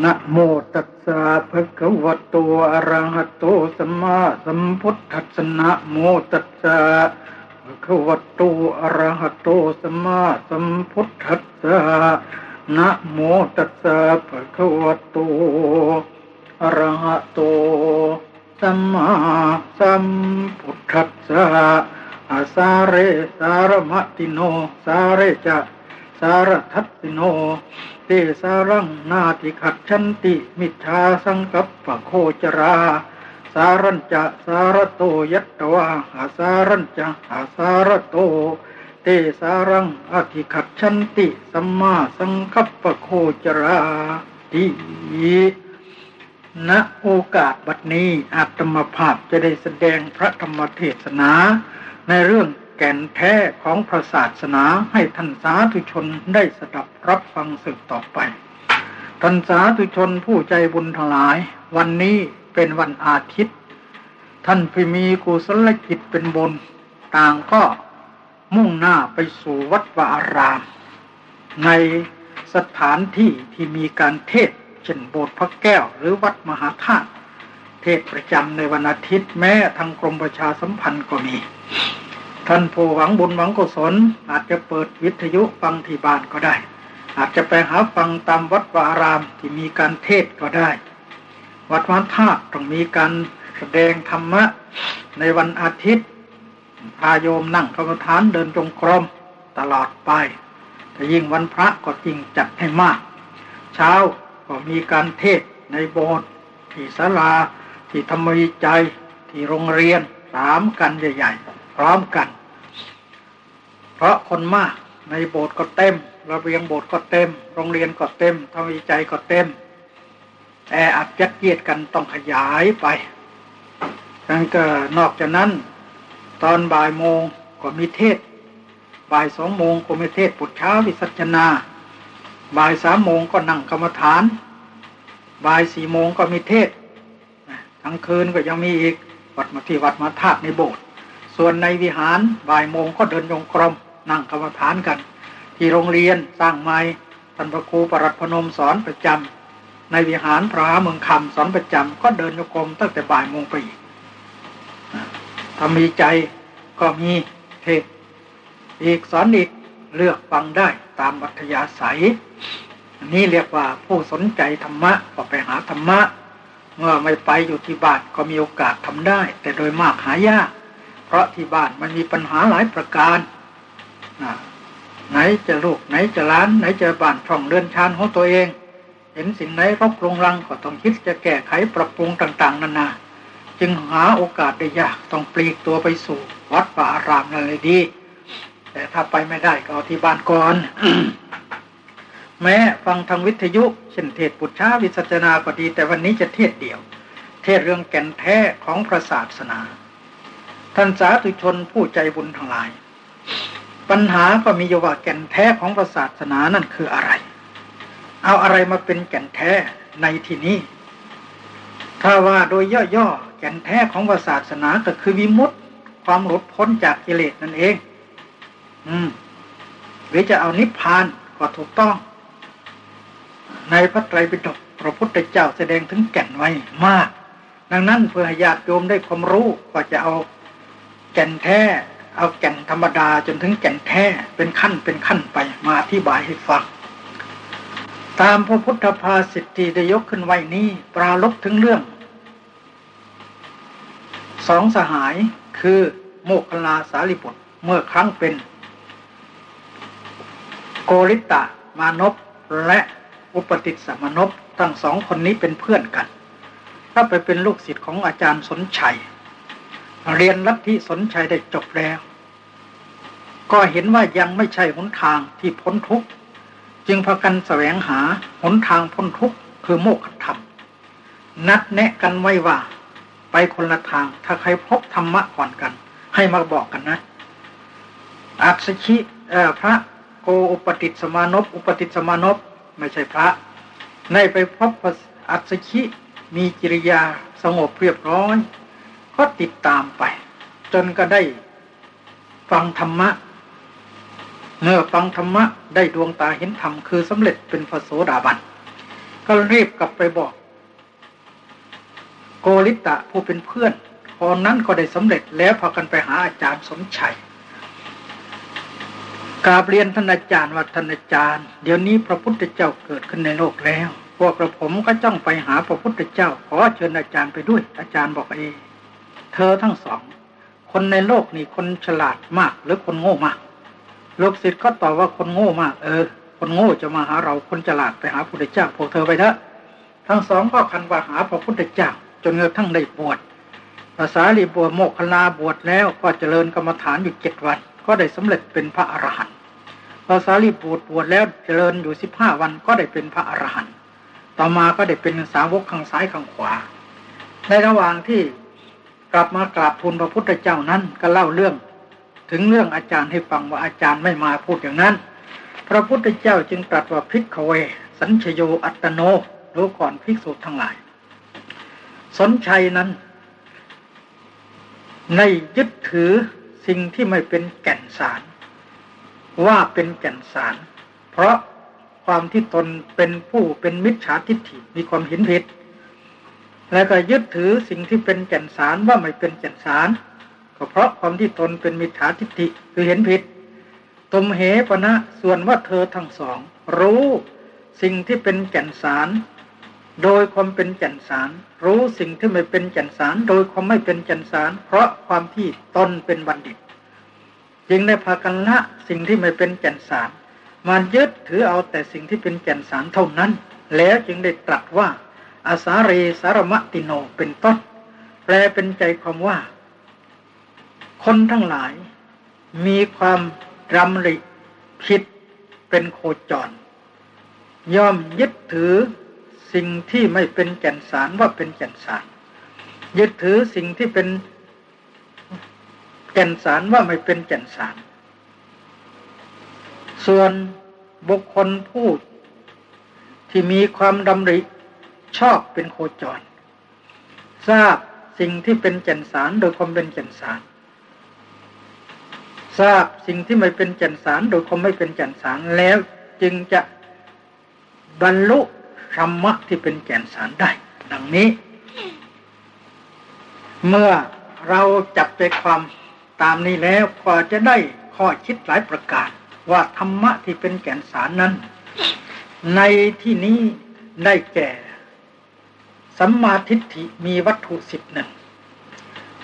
นะโมตัสสะภะคะวะโตอะระหะโตสัมมาสัมพุทธัสสะนะโมตัสสะภะคะวะโตอะระหะโตสัมมาสัมพุทธัสสะนะโมตัสสะภะคะวะโตอะระหะโตสัมมาสัมพุทธัสสะอาสาเรสารมติโนสาเรจะ สารทัตติโน เตสารังนาติขัดชันติ มิชาสังกัปปะโคจรา สารัญจะสารโตยัตวาอาสารัญจะอาสารโต เตสารังอธิขัดชันติ สัมมาสังกัปปะโคจราติณโอกาสบัดนี้อาตมภาพจะได้แสดงพระธรรมเทศนา ในเรื่อง แก่นแท้ของพระศาสนาให้ท่านสาธุชนได้สดับรับฟังสืบต่อไป ท่านสาธุชนผู้ใจบุญทั้งหลาย วันนี้เป็นวันอาทิตย์ ท่านพิมีกุศลกิจเป็นบนต่างก็มุ่งหน้าไปสู่วัดวาอาราม ในสถานที่ที่มีการเทศเช่นโบสถ์พระแก้วหรือวัดมหาธาตุเทศประจำในวันอาทิตย์แม้ทางกรมประชาสัมพันธ์ก็มี ท่านผู้หวังบุญหวังกุศลอาจจะเปิดวิทยุฟังที่บ้านก็ได้ อาจจะไปหาฟังตามวัดวารามที่มีการเทศก็ได้ วัดวันธาตุต้องมีการแสดงธรรมะในวันอาทิตย์พาโยมนั่งกรรมฐานเดินจงกรมตลอดไปแต่ยิ่งวันพระก็จริงจัดให้มาก เช้าก็มีการเทศในโบสถ์ที่ศาลา ที่ธรรมวิจัย ที่โรงเรียนสามกันใหญ่ๆ ร้อมกัน เพราะคนมากในโบสถ์ก็เต็มระเบียงโบสถ์ก็เต็ม โรงเรียนก็เต็มธรรมวิจัยก็เต็มแต่อัดยัดเยียดกันต้องขยายไปดังก็นอกจากนั้น ตอนบ่ายโมงก็มีเทศ บ่ายสองโมงก็มีเทศปุจช้าวิสัชนา บ่ายสามโมงก็นั่งกรรมฐาน บ่ายสี่โมงก็มีเทศทั้งคืนก็ยังมีอีกวัดมาที่วัดมาธาตุในโบสถ์ ส่วนในวิหารบ่ายโมงก็เดินยงกรมนั่งกรรมฐานกัน ที่โรงเรียนสร้างไม้ท่านพระครูปรัตพนมสอนประจำในวิหารพระเมืองคำสอนประจำก็เดินโยกรมตั้งแต่บ่ายโมงไปอีกถ้ามีใจก็มีเทศอีกสอนอีกเลือกฟังได้ตามอัธยาศัยนี่เรียกว่าผู้สนใจธรรมะก็ไปหาธรรมะ เมื่อไม่ไปอยู่ที่บ้านก็มีโอกาสทำได้ แต่โดยมากหายาก เพราะที่บ้านมันมีปัญหาหลายประการไหนจะลูกไหนจะล้าน ไหนจะบ้านช่องเรือนชานของตัวเอง เห็นสิ่งไหนรบลงรังก็ต้องคิดจะแก้ไขปรับปรุงต่าง ๆ นานา จึงหาโอกาสได้ยากต้องปลีกตัวไปสู่ วัดป่าอารามนั่นเลยดี แต่ถ้าไปไม่ได้ก็เอาที่บ้านก่อนแม้ฟังทางวิทยุเช่นเทศปุชชาวิสัชนาก็ดี แต่วันนี้จะเทศเดียว เทศเรื่องแก่นแท้ของพระศาสนา ท่านสาธุชนผู้ใจบุญทั้งหลาย ปัญหาก็มีอยู่ว่าแก่นแท้ของพระศาสนานั่นคืออะไร เอาอะไรมาเป็นแก่นแท้ในที่นี้ ถ้าว่าโดยย่อๆแก่นแท้ของพระศาสนาก็คือวิมุตติความหลุดพ้นจากกิเลสนั่นเอง อืมหรือจะเอานิพพานก็ถูกต้อง ในพระไตรปิฎกพระพุทธเจ้าแสดงถึงแก่นไว้มาก ดังนั้นเพื่อให้ญาติโยมได้ความรู้ก็จะเอา แก่นแท้ เอาแก่นธรรมดาจนถึงแก่นแท้เป็นขั้นเป็นขั้นไปมาอธิบายให้ฟังตามพระพุทธภาสิทธิได้ยกขึ้นไว้นี้ ปราลบถึงเรื่องสองสหายคือโมกขลาสาลิบุตรเมื่อครั้งเป็น โกริตะมานพและอุปติสมานพทั้งสองคนนี้เป็นเพื่อนกัน ถ้าไปเป็นลูกศิษย์ของอาจารย์สนชัย เรียนลัทธิสนชัยได้จบแล้ว ก็เห็นว่ายังไม่ใช่หนทางที่พ้นทุกข์จึงพากันแสวงหาหนทางพ้นทุกข์คือโมกขธรรม นัดแนะกันไว้ว่า ไปคนละทางถ้าใครพบธรรมะก่อนกัน ให้มาบอกกันนะอัศชิพระโกอุปติสมานพอุปติสมานพไม่ใช่พระในไปพบพระอัศชิมีกิริยาสงบเรียบร้อย ก็ติดตามไป จนก็ได้ฟังธรรมะเมื่อฟังธรรมะได้ดวงตาเห็นธรรมคือสำเร็จเป็นพระโสดาบัน ก็รีบกลับไปบอก โกริตะผู้เป็นเพื่อนพอนนั้นก็ได้สำเร็จแล้วพากันไปหาอาจารย์สมชัยกราบเรียนท่านอาจารย์ว่าท่านอาจารย์ เดี๋ยวนี้พระพุทธเจ้าเกิดขึ้นในโลกแล้ว พวกกระผมก็จ้องไปหาพระพุทธเจ้า ขอเชิญอาจารย์ไปด้วย อาจารย์บอกเอ เธอทั้งสอง คนในโลกนี่คนฉลาดมาก หรือคนโง่มากลูกศิษย์ก็ตอบว่าคนโง่มาก เออ คนโง่จะมาหาเราคนฉลาดไปหาพระพุทธเจ้าพวกเธอไปเถอะทั้งสองก็คันว่าหาพระพุทธเจ้า จนกระทั่งได้บวชภาษาลีบวชโมกขลาบวชแล้วก็เจริญกรรมฐานอยู่เจ็ดวัน ก็ได้สำเร็จเป็นพระอรหันต์ภาษาลีบวชบวชแล้วเจริญอยู่สิบห้าวันก็ได้เป็นพระอรหันต์ต่อมาก็ได้เป็นสาวกข้างซ้ายข้างขวา ในระหว่างที่ กลับมากราบทูลพระพุทธเจ้านั้นก็เล่าเรื่อง ถึงเรื่องอาจารย์ให้ฟังว่าอาจารย์ไม่มาพูดอย่างนั้น พระพุทธเจ้าจึงตรัสว่าพิกขเว สัญชโยอัตโนรู้ก่อนภิกษุทั้งหลาย สนชัยนั้น ในยึดถือสิ่งที่ไม่เป็นแก่นสาร ว่าเป็นแก่นสาร เพราะความที่ตนเป็นผู้เป็นมิจฉาทิฏฐิมีความเห็นผิด แล้วก็ยึดถือสิ่งที่เป็นแก่นสารว่าไม่เป็นแก่นสาร ก็เพราะความที่ตนเป็นมิจฉาทิฏฐิคือเห็นผิดตมเหปณะส่วนว่าเธอทั้งสอง รู้สิ่งที่เป็นแก่นสาร โดยความเป็นแก่นสาร รู้สิ่งที่ไม่เป็นแก่นสาร โดยความไม่เป็นแก่นสาร เพราะความที่ตนเป็นบัณฑิต จึงได้พากันละสิ่งที่ไม่เป็นแก่นสารมันยึดถือเอาแต่สิ่งที่เป็นแก่นสารเท่านั้น แล้วจึงได้ตรัสว่า อาสาเรสารมติโนเป็นต้น แปลเป็นใจความว่า คนทั้งหลายมีความรำริผิดเป็นโคจร ย่อมยึดถือสิ่งที่ไม่เป็นแก่นสารว่าเป็นแก่นสาร ยึดถือสิ่งที่เป็นแก่นสารว่าไม่เป็นแก่นสาร ส่วนบุคคลผู้ที่มีความดำริ ชอบเป็นโคจร ทราบสิ่งที่เป็นแก่นสารโดยความเป็นแก่นสาร ทราบสิ่งที่ไม่เป็นแก่นสารโดยความไม่เป็นแก่นสารแล้วจึงจะบรรลุธรรมะที่เป็นแก่นสารได้ ดังนี้ เมื่อเราจับใจความตามนี้แล้วก็จะได้ข้อคิดหลายประการ ว่าธรรมะที่เป็นแก่นสารนั้น ในที่นี้ได้แก่ สัมมาทิฏฐิมีวัตถุสิบหนึ่ง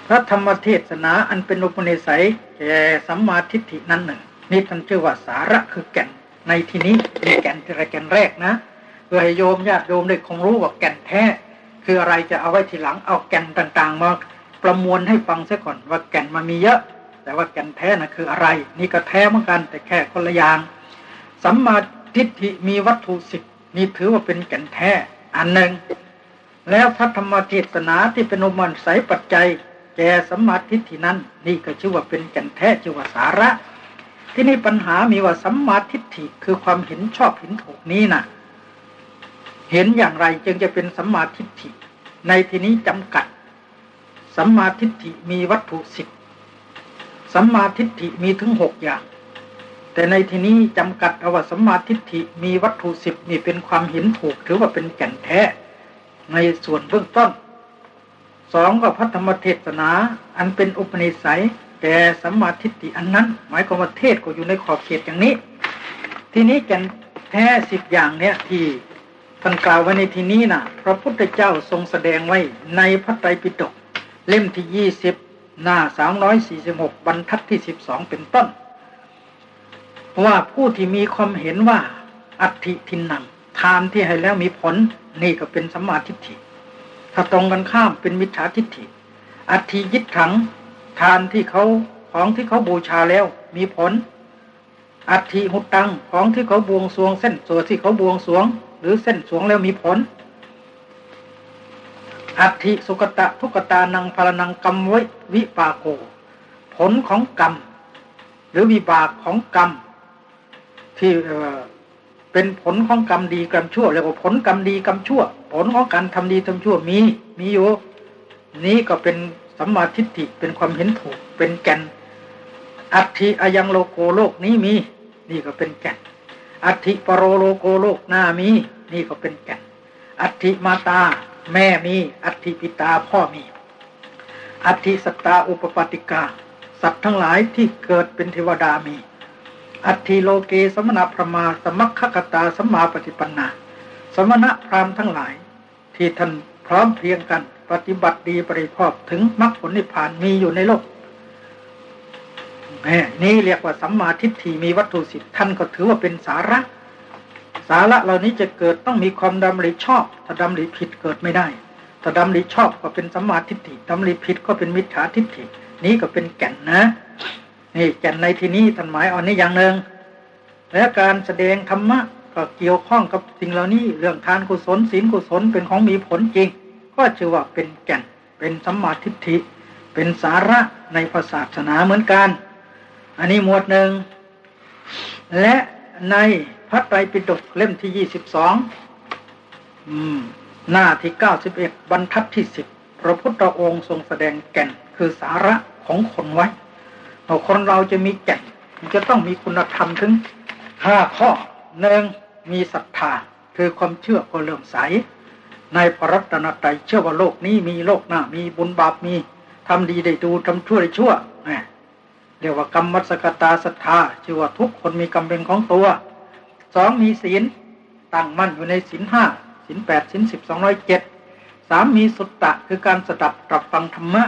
พระธรรมเทศนาอันเป็นอุปนิสัยแก่สัมมาทิฏฐินั้นหนึ่งนี่ท่านชื่อว่าสาระคือแก่น ในที่นี้เป็นแก่นที่ไรแก่นแรกนะเพื่อให้โยมญาติโยมได้คงรู้ว่าแก่นแท้ คืออะไรจะเอาไว้ทีหลังเอาแก่นต่างๆ มาประมวลให้ฟังซะก่อนว่าแก่นมันมีเยอะ แต่ว่าแก่นแท้นะคืออะไร นี่ก็แท้เหมือนกันแต่แค่คนละอย่างสัมมาทิฏฐิมีวัตถุสิบนี่ถือว่าเป็นแก่นแท้ อันหนึ่ง แล้วพระธรรมเทศนาที่เป็นอมันสายปัจจัย แก่สัมมาทิฏฐินั้น นี่ก็ชื่อว่าเป็นแก่นแท้ชื่อว่าสาระ ที่นี่ปัญหามีว่าสัมมาทิฏฐิคือความเห็นชอบเห็นถูกนี้นะ่ะ เห็นอย่างไรจึงจะเป็นสัมมาทิฏฐิ ในที่นี้จำกัด สัมมาทิฏฐิมีวัตถุสิบสัมมาทิฏฐิมีถึงหกอย่าง แต่ในที่นี้จำกัดเอาว่าสัมมาทิฏฐิมีวัตถุสิบนี่เป็นความเห็นถูกถือว่าเป็นแก่นแท้ ในส่วนเบื้องต้นสองก็พระธรรมเทศนา อันเป็นอุปนิสัยแก่สัมมาทิฏฐิอันนั้น หมายความว่าเทศก็อยู่ในขอบเขตอย่างนี้ ทีนี้แก่นแท้สิบอย่างเนี้ยที่ท่านกล่าวไว้ในที่นี้นะพระพุทธเจ้าทรงแสดงไว้ในพระไตรปิฎกเล่มที่ยี่สิบหน้าสามร้อยสี่สิบหกบรรทัดที่สิบสองเป็นต้นว่าผู้ที่มีความเห็นว่าอัติทินนัง ทานที่ให้แล้วมีผล นี่ก็เป็นสัมมาทิฏฐิ ถ้าตรงกันข้ามเป็นมิจฉาทิฏฐิ อัตถิยิดถัง ทานที่เขาของที่เขาบูชาแล้วมีผล อัตถิหุตังของที่เขาบวงสวง เส้นตัวที่เขาบวงสวง หรือเส้นสวงแล้วมีผล อัตถิสุกตะทุกตานังพลนังกรรมไววิปาโก ผลของกรรม หรือวิบากของกรรมที่ เป็นผลของกรรมดีกรรมชั่วเรียกว่าผลกรรมดีกรรมชั่ว ผลของการทำดีทำชั่วมีมีอยู่นี้ก็เป็นสัมมาทิฏฐิเป็นความเห็นถูกเป็นแก่น อัติอายังโลโกโลกนี้มีนี่ก็เป็นแก่น อัติปโรโลโกโลกหน้ามี นี่ก็เป็นแก่น อัติมาตา แม่มี อัติปิตาพ่อมี อัติสตาอุปปติกา สัตว์ทั้งหลายที่เกิดเป็นเทวดามี อัตถิโลเกสมณพรมาสมัคคกตาสมาปฏิปันนา สมณะพราหมณ์ทั้งหลาย ที่ท่านพร้อมเพียงกันปฏิบัติดีปริพอบถึงมรรคผลนิพพานมีอยู่ในโลกนี่เรียกว่าสัมมาทิฏฐิมีวัตถุสิทธิ์ท่านก็ถือว่าเป็นสาระ สาระเหล่านี้จะเกิดต้องมีความดำริชอบ ถ้าดำริผิดเกิดไม่ได้ ถ้าดำริชอบก็เป็นสัมมาทิฏฐิดำริผิดก็เป็นมิจฉาทิฏฐินี้ก็เป็นแก่นนะ นี่แก่นในที่นี้ท่านหมายเอาในอย่างหนึ่งและการแสดงธรรมะก็เกี่ยวข้องกับสิ่งเหล่านี้เรื่องทานกุศลศีลกุศลเป็นของมีผลจริง ก็ชื่อว่าเป็นแก่นเป็นสัมมาทิฏฐิ เป็นสาระในศาสนาเหมือนกัน อันนี้หมวดหนึ่ง และในพระไตรปิฎกเล่มที่ยี่สิบสองหน้าที่เก้าสิบเอ็ดบรรทัดที่สิบพระพุทธองค์ทรงแสดงแก่นคือสาระของคนไว้ คนเราจะมีแก่นจะต้องมีคุณธรรมถึงห้าข้อหนึ่งมีศรัทธาคือความเชื่อก็เลื่อมใส ในพระรัตนตรัยเชื่อว่าโลกนี้มีโลกหน้ามีบุญบาปมีทำดีได้ดูทำชั่วได้ชั่วเรียกว่ากรรมมัสกตาศรัทธาชื่อว่าทุกคนมีกรรมเป็นของตัวสองมีศีลตั้งมั่นอยู่ในศีลห้าศีลแปดศีลสิบสองร้อยเจ็ดสามมีสุตตะคือการสดับตรับฟังธรรมะ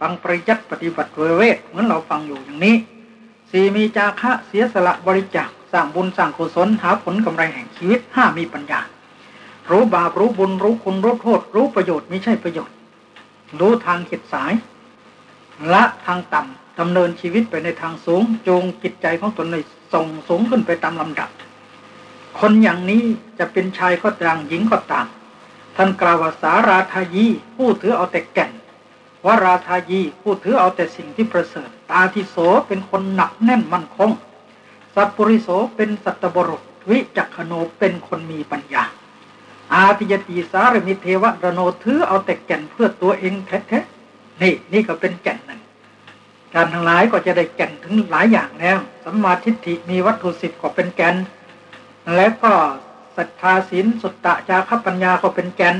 ฟังปริยัติปฏิบัติเวเวทเหมือนเราฟังอยู่อย่างนี้สี่มีจาคะเสียสละบริจาคสร้างบุญสร้างกุศลหาผลกำไรแห่งชีวิตห้ามีปัญญา รู้บาปรู้บุญรู้คุณรู้โทษ รู้ประโยชน์ไม่ใช่ประโยชน์ รู้ทางเข็ดสาย ละทางต่ำดำเนินชีวิตไปในทางสูงจูงจิตใจของตนในส่งสูงขึ้นไปตามลำดับ คนอย่างนี้จะเป็นชายก็ตามหญิงก็ตามท่านกล่าวว่าสาราทายีผู้ถือเอาแต่แก่น วราทายีผู้ถือเอาแต่สิ่งที่ประเสริฐ ตาทิโสเป็นคนหนักแน่นมั่นคง สัพปริโสเป็นสัตบรุษวิจักขโนเป็นคนมีปัญญา อาติยติสารมิเทวะระโนถือเอาแต่แก่นเพื่อตัวเองแท้ๆนี่นี่ก็เป็นแก่นหนึ่งการทั้งหลายก็จะได้แก่นถึงหลายอย่างแล้วสัมมาทิฏฐิมีวัตถุสิบก็เป็นแก่นและก็ศรัทธาศีลสุตตะจาคปัญญาก็เป็นแก่น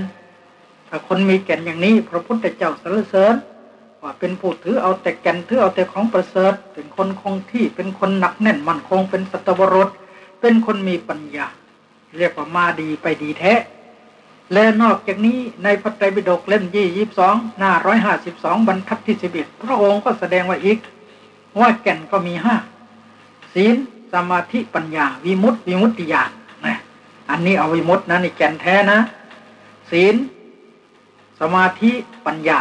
ถ้าคนมีแก่นอย่างนี้ พระพุทธเจ้าสรรเสริญว่าเป็นผู้ถือเอาแต่แก่นถือเอาแต่ของประเสริฐ เป็นคนคงที่เป็นคนหนักแน่นมั่นคงเป็นสัตวรสเป็นคนมีปัญญา เรียกว่ามาดีไปดีแท้ และนอกจากนี้ในพระไตรปิฎกเล่มยี่ยี่สองหน้าร้อยห้าสิบสองบรรทัดที่สิบเอ็ดพระองค์ก็แสดงว่าอีก ว่าแก่นก็มีห้าศีลสมาธิปัญญา วิมุตติวิมุตติญาณนะอันนี้เอาวิมุตตินะนี่แก่นแท้นะ ศีล สมาธิปัญญา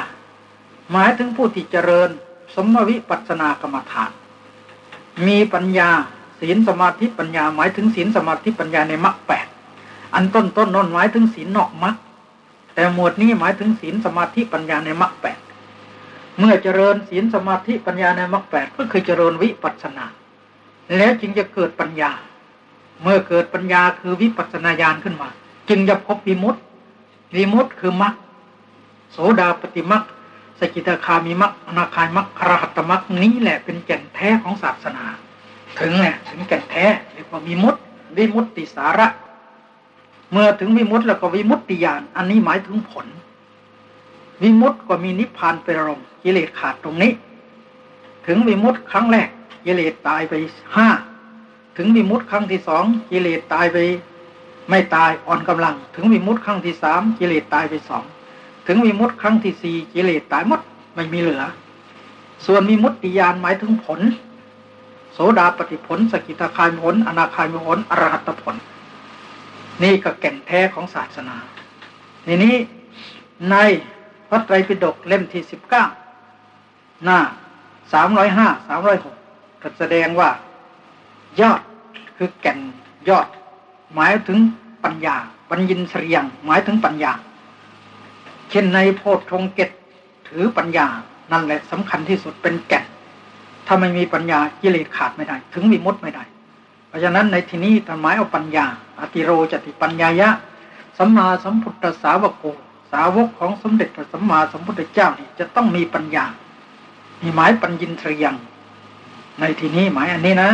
หมายถึงผู้ที่เจริญ สมวิปัสนากรรมฐาน มีปัญญาศีลสมาธิปัญญา หมายถึงศีลสมาธิปัญญาในมรรคแปดอันต้นต้นนนหมายถึงศีลนอกมรรคแต่หมวดนี้หมายถึงศีลสมาธิปัญญาในมรรคแปดเมื่อเจริญศีลสมาธิปัญญาในมรรคแปดก็คือเจริญวิปัสสนา แล้วจึงจะเกิดปัญญา เมื่อเกิดปัญญาคือวิปัสสนาญาณขึ้นมา จึงจะพบวิมุตติวิมุตติคือมรรค โสดาปฏิมรรคสกิทาคามีมรรคอนาคายมรรคอรหัตมรรคนี้แหละเป็นแก่นแท้ของศาสนา ถึงแหละถึงแก่นแท้เรียกว่าวิมุตวิมุตติสาระ เมื่อถึงวิมุตแล้วก็วิมุตติญาณอันนี้หมายถึงผล วิมุตก็มีนิพพานเป็นอารมณ์กิเลสขาดตรงนี้ ถึงวิมุตครั้งแรกกิเลสตายไปห้าถึงวิมุตครั้งที่สองกิเลสตายไป ไม่ตายอ่อนกำลัง ถึงวิมุตครั้งที่สามกิเลสตายไปสอง ถึงวิมุตครั้งที่สี่กิเลสตายหมดไม่มีเหลือ ส่วนวิมุตติญาณหมายถึงผล โสดาปฏิผล สกิทาคายผล อนาคายผลอรหัตผล นี่ก็แก่นแท้ของศาสนา ทีนี้ในพระไตรปิฎกเล่มที่สิบเก้าหน้าสามร้อยห้าสามร้อยหกก็แสดงว่า ยอดคือแก่นยอด หมายถึงปัญญา ปัญญินเสียง หมายถึงปัญญา เช่นในโพธิงเกตถือปัญญานั่นแหละสำคัญที่สุดเป็นแก่นถ้าไม่มีปัญญากิเลสขาดไม่ได้ ถึงมีมุดไม่ได้ เพราะฉะนั้นในที่นี้ท่านหมายเอาปัญญา อติโรจติปัญญายะสัมมาสัมพุทธสาวกสาวกของสมเด็จพระสัมมาสัมพุทธเจ้านี่จะต้องมีปัญญา มีหมายปัญญินทรียัง ในที่นี้หมายอันนี้นะ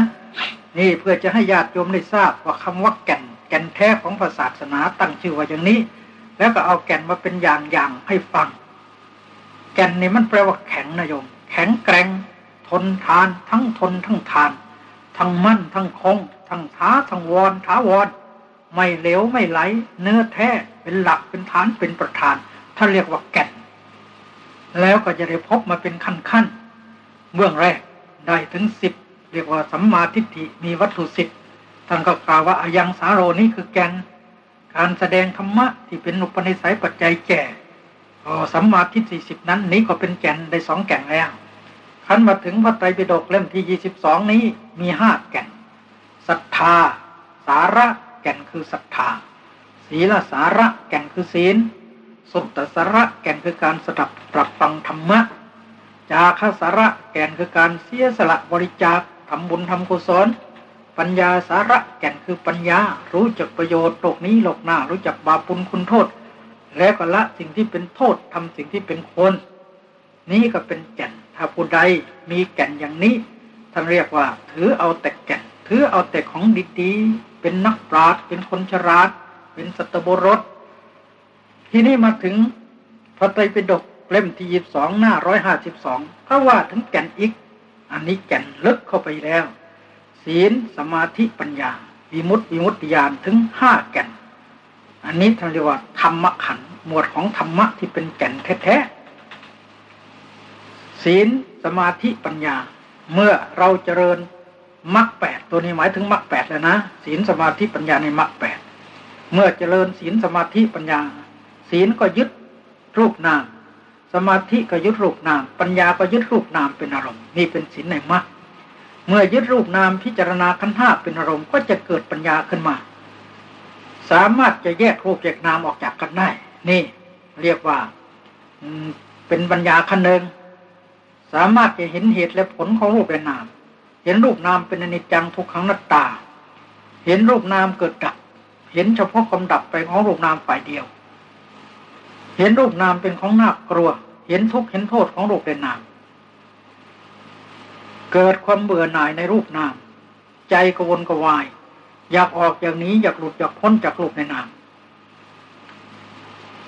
นี่เพื่อจะให้ญาติโยมได้ทราบว่าคำว่าแก่น แก่นแท้ของศาสนาตั้งชื่อว่าอย่างนี้ แล้วก็เอาแก่นมาเป็นอย่างอย่างให้ฟัง แก่นนี่มันแปลว่าแข็งนะโยม แข็งแกร่ง ทนทาน ทั้งทนทั้งทาน ทั้งมั่น ทั้งคง ทั้งท้าทั้งวอนท้าวอนไม่เหลวไม่ไหล เนื้อแท้เป็นหลักเป็นฐานเป็นประธานท่านเรียกว่าแก่น แล้วก็จะได้พบมาเป็นขั้นขั้นเบื้องแรกได้ถึงสิบเรียกว่าสัมมาทิฏฐิมีวัตถุสิบท่านก็กล่าวว่าอายังสาโรนี่คือแก่น การแสดงธรรมะที่เป็นอุปนิสัยปัจจัยแก่อสัมมาทิฏฐิสิบนั้น นี้ก็เป็นแก่นได้สองแก่นแล้วขั้นมาถึงพระไตรปิฎกเล่มที่ยี่สิบสองนี้มีห้าแก่นศรัทธา สาระแก่นคือศรัทธา ศีลสาระแก่นคือศีลสุตตสาระแก่นคือการสดับปรับฟังธรรมะ จาคสาระแก่นคือการเสียสละบริจาคทำบุญทำกุศล ปัญญาสาระแก่นคือปัญญา รู้จักประโยชน์โลกนี้โลกหน้า รู้จักบาปุลคุณโทษ แล้วก็ละสิ่งที่เป็นโทษทำสิ่งที่เป็นคน นี้ก็เป็นแก่นถ้าผู้ใดมีแก่นอย่างนี้ท่านเรียกว่า ถือเอาแต่แก่นถือเอาแต่ของดีๆเป็นนักปราชญ์เป็นคนฉลาด เป็นสัตบุรสที่นี่มาถึงพระไตรปิฎกเล่มที่ยีบสองหน้าร้อยห้าสิบสองก็ว่าถึงแก่นอีก อันนี้แก่นลึกเข้าไปแล้ว ศีลสมาธิปัญญาวิมุตติวิมุตติญาณถึงห้าแก่น อันนี้ท่านเรียกว่าธรรมขันหมวดของธรรมะที่เป็นแก่นแท้ๆศีลสมาธิปัญญา เมื่อเราเจริญมรรคแปดตัวนี้หมายถึงมรรคแปดแล้วนะศีลสมาธิปัญญาในมรรคแปดเมื่อเจริญศีลสมาธิปัญญา ศีลก็ยึดรูปนาม สมาธิก็ยึดรูปนาม ปัญญาก็ยึดรูปนามเป็นอารมณ์นี่เป็นศีลในมรรค เมื่อยึดรูปนามพิจารณาขันธ์ห้าเป็นอารมณ์ก็จะเกิดปัญญาขึ้นมา สามารถจะแยกรูปแยกนามออกจากกันได้ นี่ เรียกว่าเป็นปัญญาขั้นหนึ่งสามารถจะเห็นเหตุและผลของรูปและนาม เห็นรูปนามเป็นอนิจจังทุกขังนัตตา เห็นรูปนามเกิดดับ เห็นเฉพาะความดับไปของรูปนามฝ่ายเดียว เห็นรูปนามเป็นของน่ากลัว เห็นทุกข์เห็นโทษของรูปและนาม เกิดความเบื่อหน่ายในรูปนาม ใจกวนกวาย อยากออกอย่างนี้อยากหลุดอยากพ้นจากรูปในนาม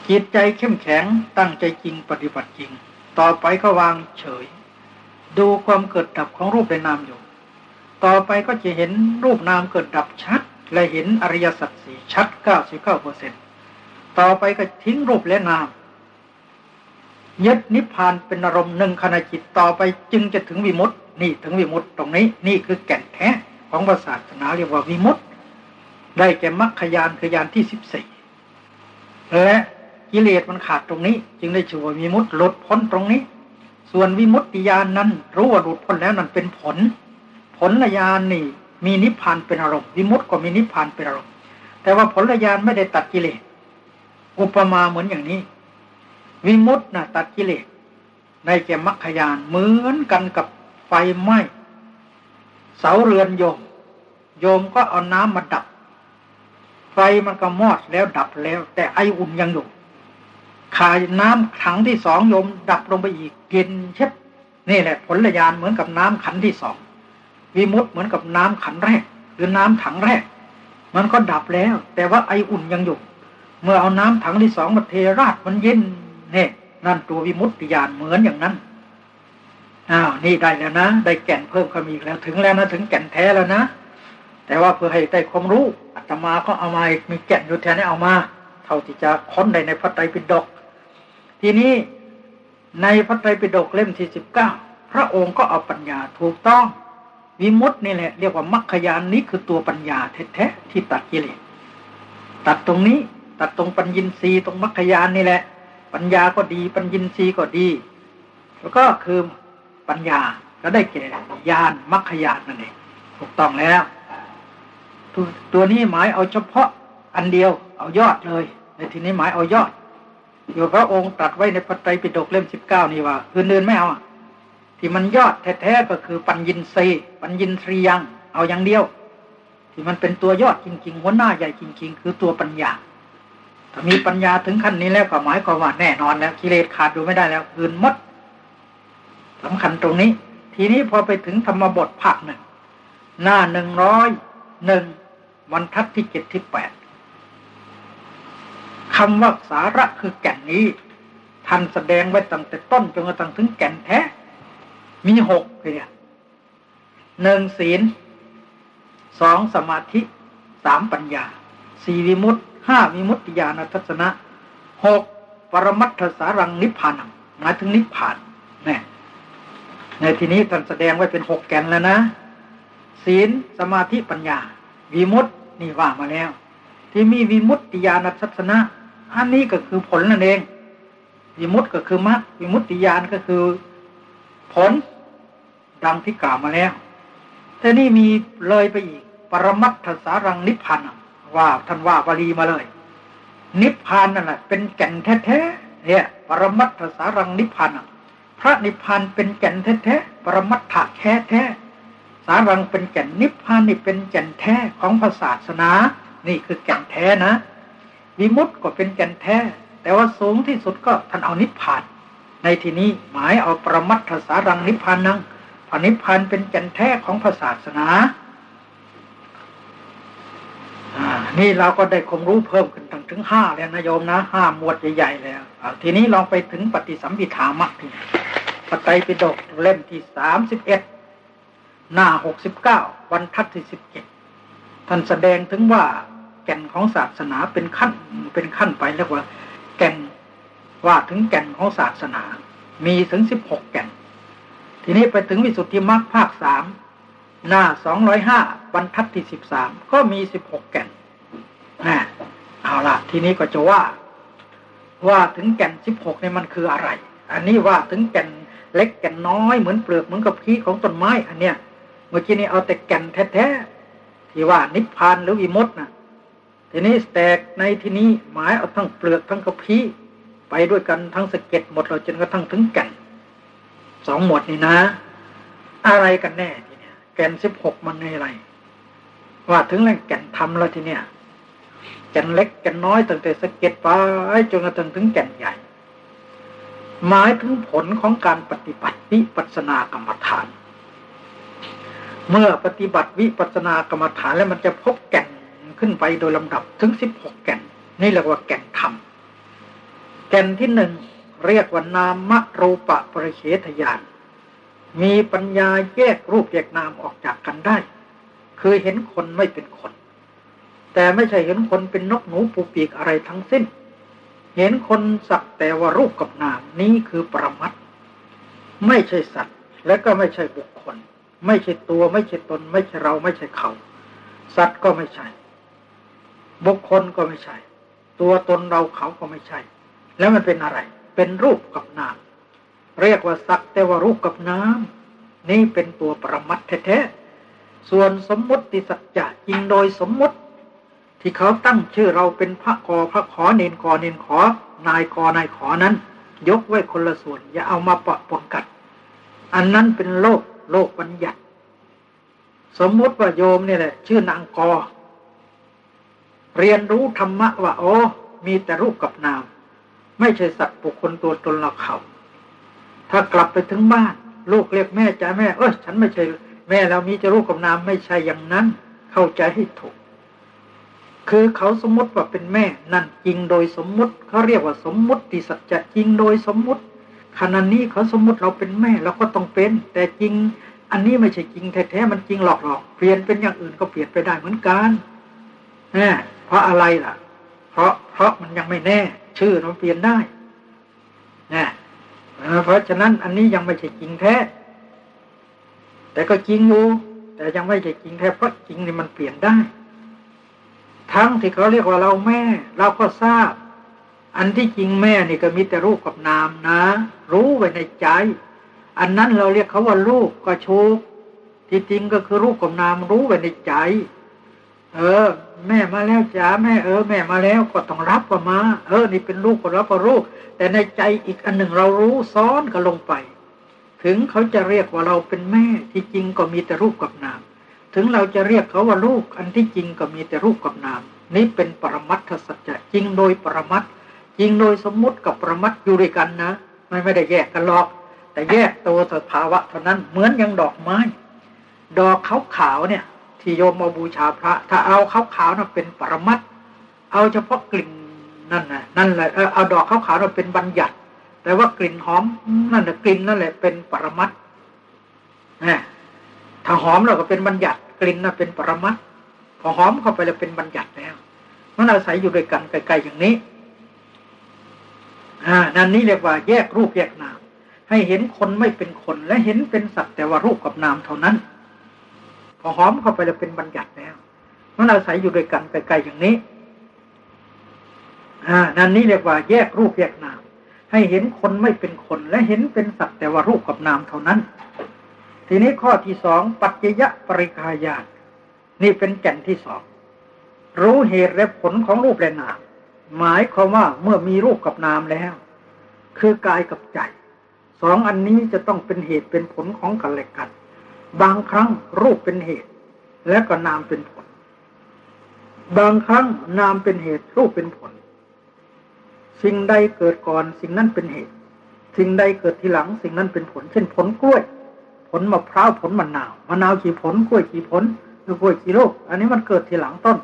จิตใจเข้มแข็งตั้งใจจริงปฏิบัติจริง ต่อไปก็วางเฉย ดูความเกิดดับของรูปในนามอยู่ ต่อไปก็จะเห็นรูปนามเกิดดับชัด และเห็นอริยสัจสี่ชัดเก้าสิบเก้าเปอร์เซ็นต่อไปก็ทิ้งรูปและนามยึดนิพพานเป็นอารมณ์หนึ่งขณะจิตต่อไปจึงจะถึงวิมุตติ นี่ถึงวิมุตต์ตรงนี้ นี่คือแก่นแท้ของศาสนาเรียกว่าวิมุตต์ได้แก่มรรคยานคือยานที่สิบสี่และกิเลสมันขาดตรงนี้ จึงได้ชื่อว่าวิมุตหลุดพ้นตรงนี้ ส่วนวิมุตติยานนั้น รู้ว่าหลุดพ้นแล้วนั่นเป็นผล ผลญาณนี่ มีนิพพานเป็นอารมณ์วิมุตต์ก็มีนิพพานเป็นอารมณ์แต่ว่าผลญาณไม่ได้ตัดกิเลสอุปมาเหมือนอย่างนี้ วิมุตต์นะตัดกิเลสในแก่มรรคยานเหมือนกันกับ ไฟไหม้เสาเรือนโยม โยมก็เอาน้ำมาดับ ไฟมันก็มอดแล้วดับแล้ว แต่ไออุ่นยังอยู่ขายน้ำขังที่สองโยม ดับลงไปอีกเย็นเช็ดนี่แหละ ผลยานเหมือนกับน้ำขันที่สองวิมุตเหมือนกับน้ำขันแรก หรือน้ำถังแรก มันก็ดับแล้ว แต่ว่าไออุ่นยังอยู่ เมื่อเอาน้ำถังที่สองมาเทราดมันเย็นเนี่ยนั่นตัววิมุตติยานเหมือนอย่างนั้น อ้าวนี่ได้แล้วนะได้แก่นเพิ่มขึ้นอีกแล้ว ถึงแล้วนะถึงแก่นแท้แล้วนะแต่ว่าเพื่อให้ได้ความรู้อาตมาก็เอามามีแก่นอยู่แทนนี้เอามา เท่าที่จะค้นได้ในพระไตรปิฎกทีนี้ในพระไตรปิฎกเล่มที่สิบเก้าพระองค์ก็เอาปัญญาถูกต้อง วิมุตตินี่แหละ เรียกว่ามรรคยานนี้คือตัวปัญญาแท้ๆที่ตัดกิเลสตัดตรงนี้ตัดตรงปัญญินทรีย์ตรงมรรคยานนี่แหละ ปัญญาก็ดี ปัญญินทรีย์ก็ดี แล้วก็คือ ปัญญาก็ได้แก่ญาณมรรคญาณนั่นเองถูกต้องแล้วตตัวนี้หมายเอาเฉพาะอันเดียว เอายอดเลย ในที่นี้หมายเอายอดอยู่พระองค์ตรัสไว้ในพระไตรปิฎกเล่มสิบเก้านี่ว่าอื่นๆไม่เอาที่มันยอดแท้ๆก็คือปัญญินทรีปัญญินทรียัง เอาอย่างเดียว ที่มันเป็นตัวยอดจริง ๆ หัวหน้าใหญ่จริง ๆ คือตัวปัญญาถ้ามีปัญญาถึงขั้นนี้แล้วก็หมายความว่าแน่นอนแล้วกิเลสขาดดูไม่ได้แล้วอื่นมด สำคัญตรงนี้ ทีนี้พอไปถึงธรรมบทภาคหนึ่ง หน้าหนึ่งร้อยหนึ่งวันทัดที่เจ็ดที่แปดคำว่าสาระคือแก่นนี้ท่านแสดงไว้ตั้งแต่ต้นจนกระทั่งถึงแก่นแท้ มีหกเนี่ยหนึ่งศีลสองสมาธิสามปัญญาสี่วิมุตห้าวิมุตติญาณทัศนะหกปรมัตถสารังนิพพานังหมายถึงนิพพานเนี่ย ในที่นี้ท่านแสดงไว้เป็นหกแก่นแล้วนะ ศีลสมาธิปัญญาวิมุตตินี่ว่ามาแล้ว ที่มีวิมุตติญาณทัศนะ อันนี้ก็คือผลนั่นเองวิมุตติก็คือมรรควิมุตติญาณก็คือผลดังที่กล่าวมาแล้วแต่นี่มีเลยไปอีก ปรมัตถสารังนิพพานว่าท่านว่าบาลีมาเลย นิพพานนั่นแหละเป็นแก่นแท้ๆเนี่ย ปรมัตถสารังนิพพาน พระนิพพานเป็นแก่นแท้ๆปรมัตถะแท้แท้สารังเป็นแก่นนิพพานนี่เป็นแก่นแท้ของศาสนา นี่คือแก่นแท้นะวิมุตติก็เป็นแก่นแท้ แต่ว่าสูงที่สุดก็ท่านเอานิพพาน ในที่นี้หมายเอาปรมัตถสารังนิพพานนั่งพระนิพพานเป็นแก่นแท้ของศาสนานี่เราก็ได้คงรู้เพิ่มขึ้น ถึงห้าแล้วนะโยมนะห้าหมวดใหญ่ๆแล้วทีนี้ลองไปถึงปฏิสัมพิธามรรคทีปไตยปิฎกเล่มที่สามสิบเอ็ดหน้าหกสิบเก้าวันทัศที่สิบเจ็ดท่านแสดงถึงว่าแก่นของศาสนาเป็นขั้นเป็นขั้นไปเรียกว่า แก่นว่าถึงแก่นของศาสนา มีถึงสิบหกแก่น ทีนี้ไปถึงวิสุทธิมรรคภาคสามหน้าสองร้อยห้าบรรทัดที่สิบสามก็มีสิบหกแก่นนะ เอาละทีนี้ก็จะว่า ว่าถึงแก่นสิบหกเนี่ยมันคืออะไร อันนี้ว่าถึงแก่นเล็กแก่นน้อยเหมือนเปลือกเหมือนกับพีของต้นไม้ อันเนี้ยเมื่อกี้นี้เอาแต่แก่นแท้ๆที่ว่านิพพานหรือวิมุตนะทีนี้แตกในที่นี้หมายเอาทั้งเปลือกทั้งกระพี้ไปด้วยกันทั้งสะเก็ดหมดเราจนกระทั่งถึงแก่นสองหมดนี่นะ อะไรกันแน่ทีเนี้ยแก่นสิบหกมันในอะไร ว่าถึงแหล่งแก่นทำแล้วทีเนี้ย ก่นเล็กแก่นน้อยตั้งแต่สะเก็ดไปจนกระทั่งถึงแก่นใหญ่ หมายถึงผลของการปฏิบัติวิปัสสนากรรมฐาน เมื่อปฏิบัติวิปัสสนากรรมฐานแล้วมันจะพบแก่นขึ้นไปโดยลำดับถึงสิบหกแก่น นี่เรียกว่าแก่นธรรมแก่นที่หนึ่งเรียกว่านามรูปะปริเฉทยานมีปัญญาแยกรูปแยกนามออกจากกันได้ คือเห็นคนไม่เป็นคน แต่ไม่ใช่เห็นคนเป็นนกหนูปูปีกอะไรทั้งสิ้น เห็นคนสักแต่ว่ารูปกับนามนี้คือปรมัตไม่ใช่สัตว์ และก็ไม่ใช่บุคคล ไม่ใช่ตัว ไม่ใช่ตน ไม่ใช่เราไม่ใช่เขา สัตว์ก็ไม่ใช่ บุคคลก็ไม่ใช่ ตัวตนเราเขาก็ไม่ใช่ แล้วมันเป็นอะไร เป็นรูปกับนามเรียกว่าสักแต่ว่ารูปกับนามนี่เป็นตัวปรมัตแท้ๆส่วนสมมติสัจจะจริงโดยสมมติ ที่เขาตั้งชื่อเราเป็นพระกอพระขอเนนกอเนนขอนายกอนายขอนั้น ยกไว้คนละส่วน อย่าเอามาปะปนกันอันนั้นเป็นโลกโลกบัญญัติสมมติว่าโยมนี่แหละ ชื่อนางกอ เรียนรู้ธรรมะว่าโอ้มีแต่รูปกับนาม ไม่ใช่สัตว์บุคคลตัวตนเราเขา ถ้ากลับไปถึงบ้านลูกเรียกแม่จ้าแม่ เออฉันไม่ใช่ แม่เรามีจะรูปกับนามไม่ใช่อย่างนั้น เข้าใจให้ถูก คือเขาสมมติว่าเป็นแม่ นั่นจริงโดยสมมติเขาเรียกว่าสมมติสัจจะจริงโดยสมมติขณะนี้เขาสมมติเราเป็นแม่เราก็ต้องเป็น แต่จริง อันนี้ไม่ใช่จริงแท้ๆมันจริงหลอกหลอกเปลี่ยนเป็นอย่างอื่นก็เปลี่ยนไปได้เหมือนกันนี่เพราะอะไรล่ะ เพราะเพราะมันยังไม่แน่ ชื่อมันเปลี่ยนได้นะเพราะฉะนั้นอันนี้ยังไม่ใช่จริงแท้ แต่ก็จริงอยู่แต่ยังไม่ใช่จริงแท้เพราะจริงนี่มันเปลี่ยนได้ ทั้งที่เขาเรียกว่าเราแม่ เราก็ทราบ อันที่จริงแม่นี่ก็มีแต่รูปกับนามนะ รู้ไว้ในใจ อันนั้นเราเรียกเขาว่าลูกก็โชกที่จริงก็คือรูปกับนามรู้ไว้ในใจ เออ แม่มาแล้วจ้าแม่เออ แม่มาแล้วก็ต้องรับก็มา เออ นี่เป็นลูกก็รับก็รู้แต่ในใจอีกอันหนึ่งเรารู้ซ้อนก็ลงไป ถึงเขาจะเรียกว่าเราเป็นแม่ที่จริงก็มีแต่รูปกับนาม ถึงเราจะเรียกเขาว่าลูกอันที่จริงก็มีแต่รูปกับนาม นี้เป็นปรมัตถสัจจะจริงโดยปรมัตจริงโดยสมมุติกับปรมัตอยู่ด้วยกันนะไม่ไม่ได้แยกกันหรอก แต่แยกตัวสภาวะเท่านั้นเหมือนอย่างดอกไม้ ดอกขาวขาวเนี่ย ที่โยมมาบูชาพระ ถ้าเอาขาวขาวน่ะเป็นปรมัตเอาเฉพาะกลิ่นนั่นแหละนั่นแหละเอาดอกขาวๆเราเป็นบัญญัติ แต่ว่ากลิ่นหอมนั่นแหละกลิ่นนั่นแหละเป็นปรมัตนะ ถ้าหอมเราก็เป็นบัญญัติกลิ่นน่ะเป็นปรมัตพอหอมเข้าไปแล้วเป็นบัญญัติแล้ว มันอาศัยอยู่ด้วยกันไกลๆอย่างนี้อ่านั่นนี้เรียกว่าแยกรูปแยกนาม ให้เห็นคนไม่เป็นคนและเห็นเป็นสัตว์แต่ว่ารูปกับนามเท่านั้น พอหอมเข้าไปแล้วเป็นบัญญัติแล้ว มันอาศัยอยู่ด้วยกันไกลๆอย่างนี้อ่านั่นนี้เรียกว่าแยกรูปแยกนาม ให้เห็นคนไม่เป็นคนและเห็นเป็นสัตว์แต่ว่ารูปกับนามเท่านั้น ทีนี้ข้อที่สองปัจจยปริกายานนี่เป็นแก่นที่สองรู้เหตุและผลของรูปและนาม หมายความว่าเมื่อมีรูปกับนามแล้ว คือกายกับใจสองอันนี้จะต้องเป็นเหตุเป็นผลของกันและกัน บางครั้งรูปเป็นเหตุ และก็นามเป็นผล บางครั้งนามเป็นเหตุรูปเป็นผล สิ่งใดเกิดก่อนสิ่งนั้นเป็นเหตุ สิ่งใดเกิดทีหลังสิ่งนั้นเป็นผล เช่นผลกล้วย ผลมะพร้าวผลมะนาวมะนาวกี่ผลกล้วยกี่ผลหรือกล้วยกี่ลูกอันนี้มันเกิดทีหลังต้น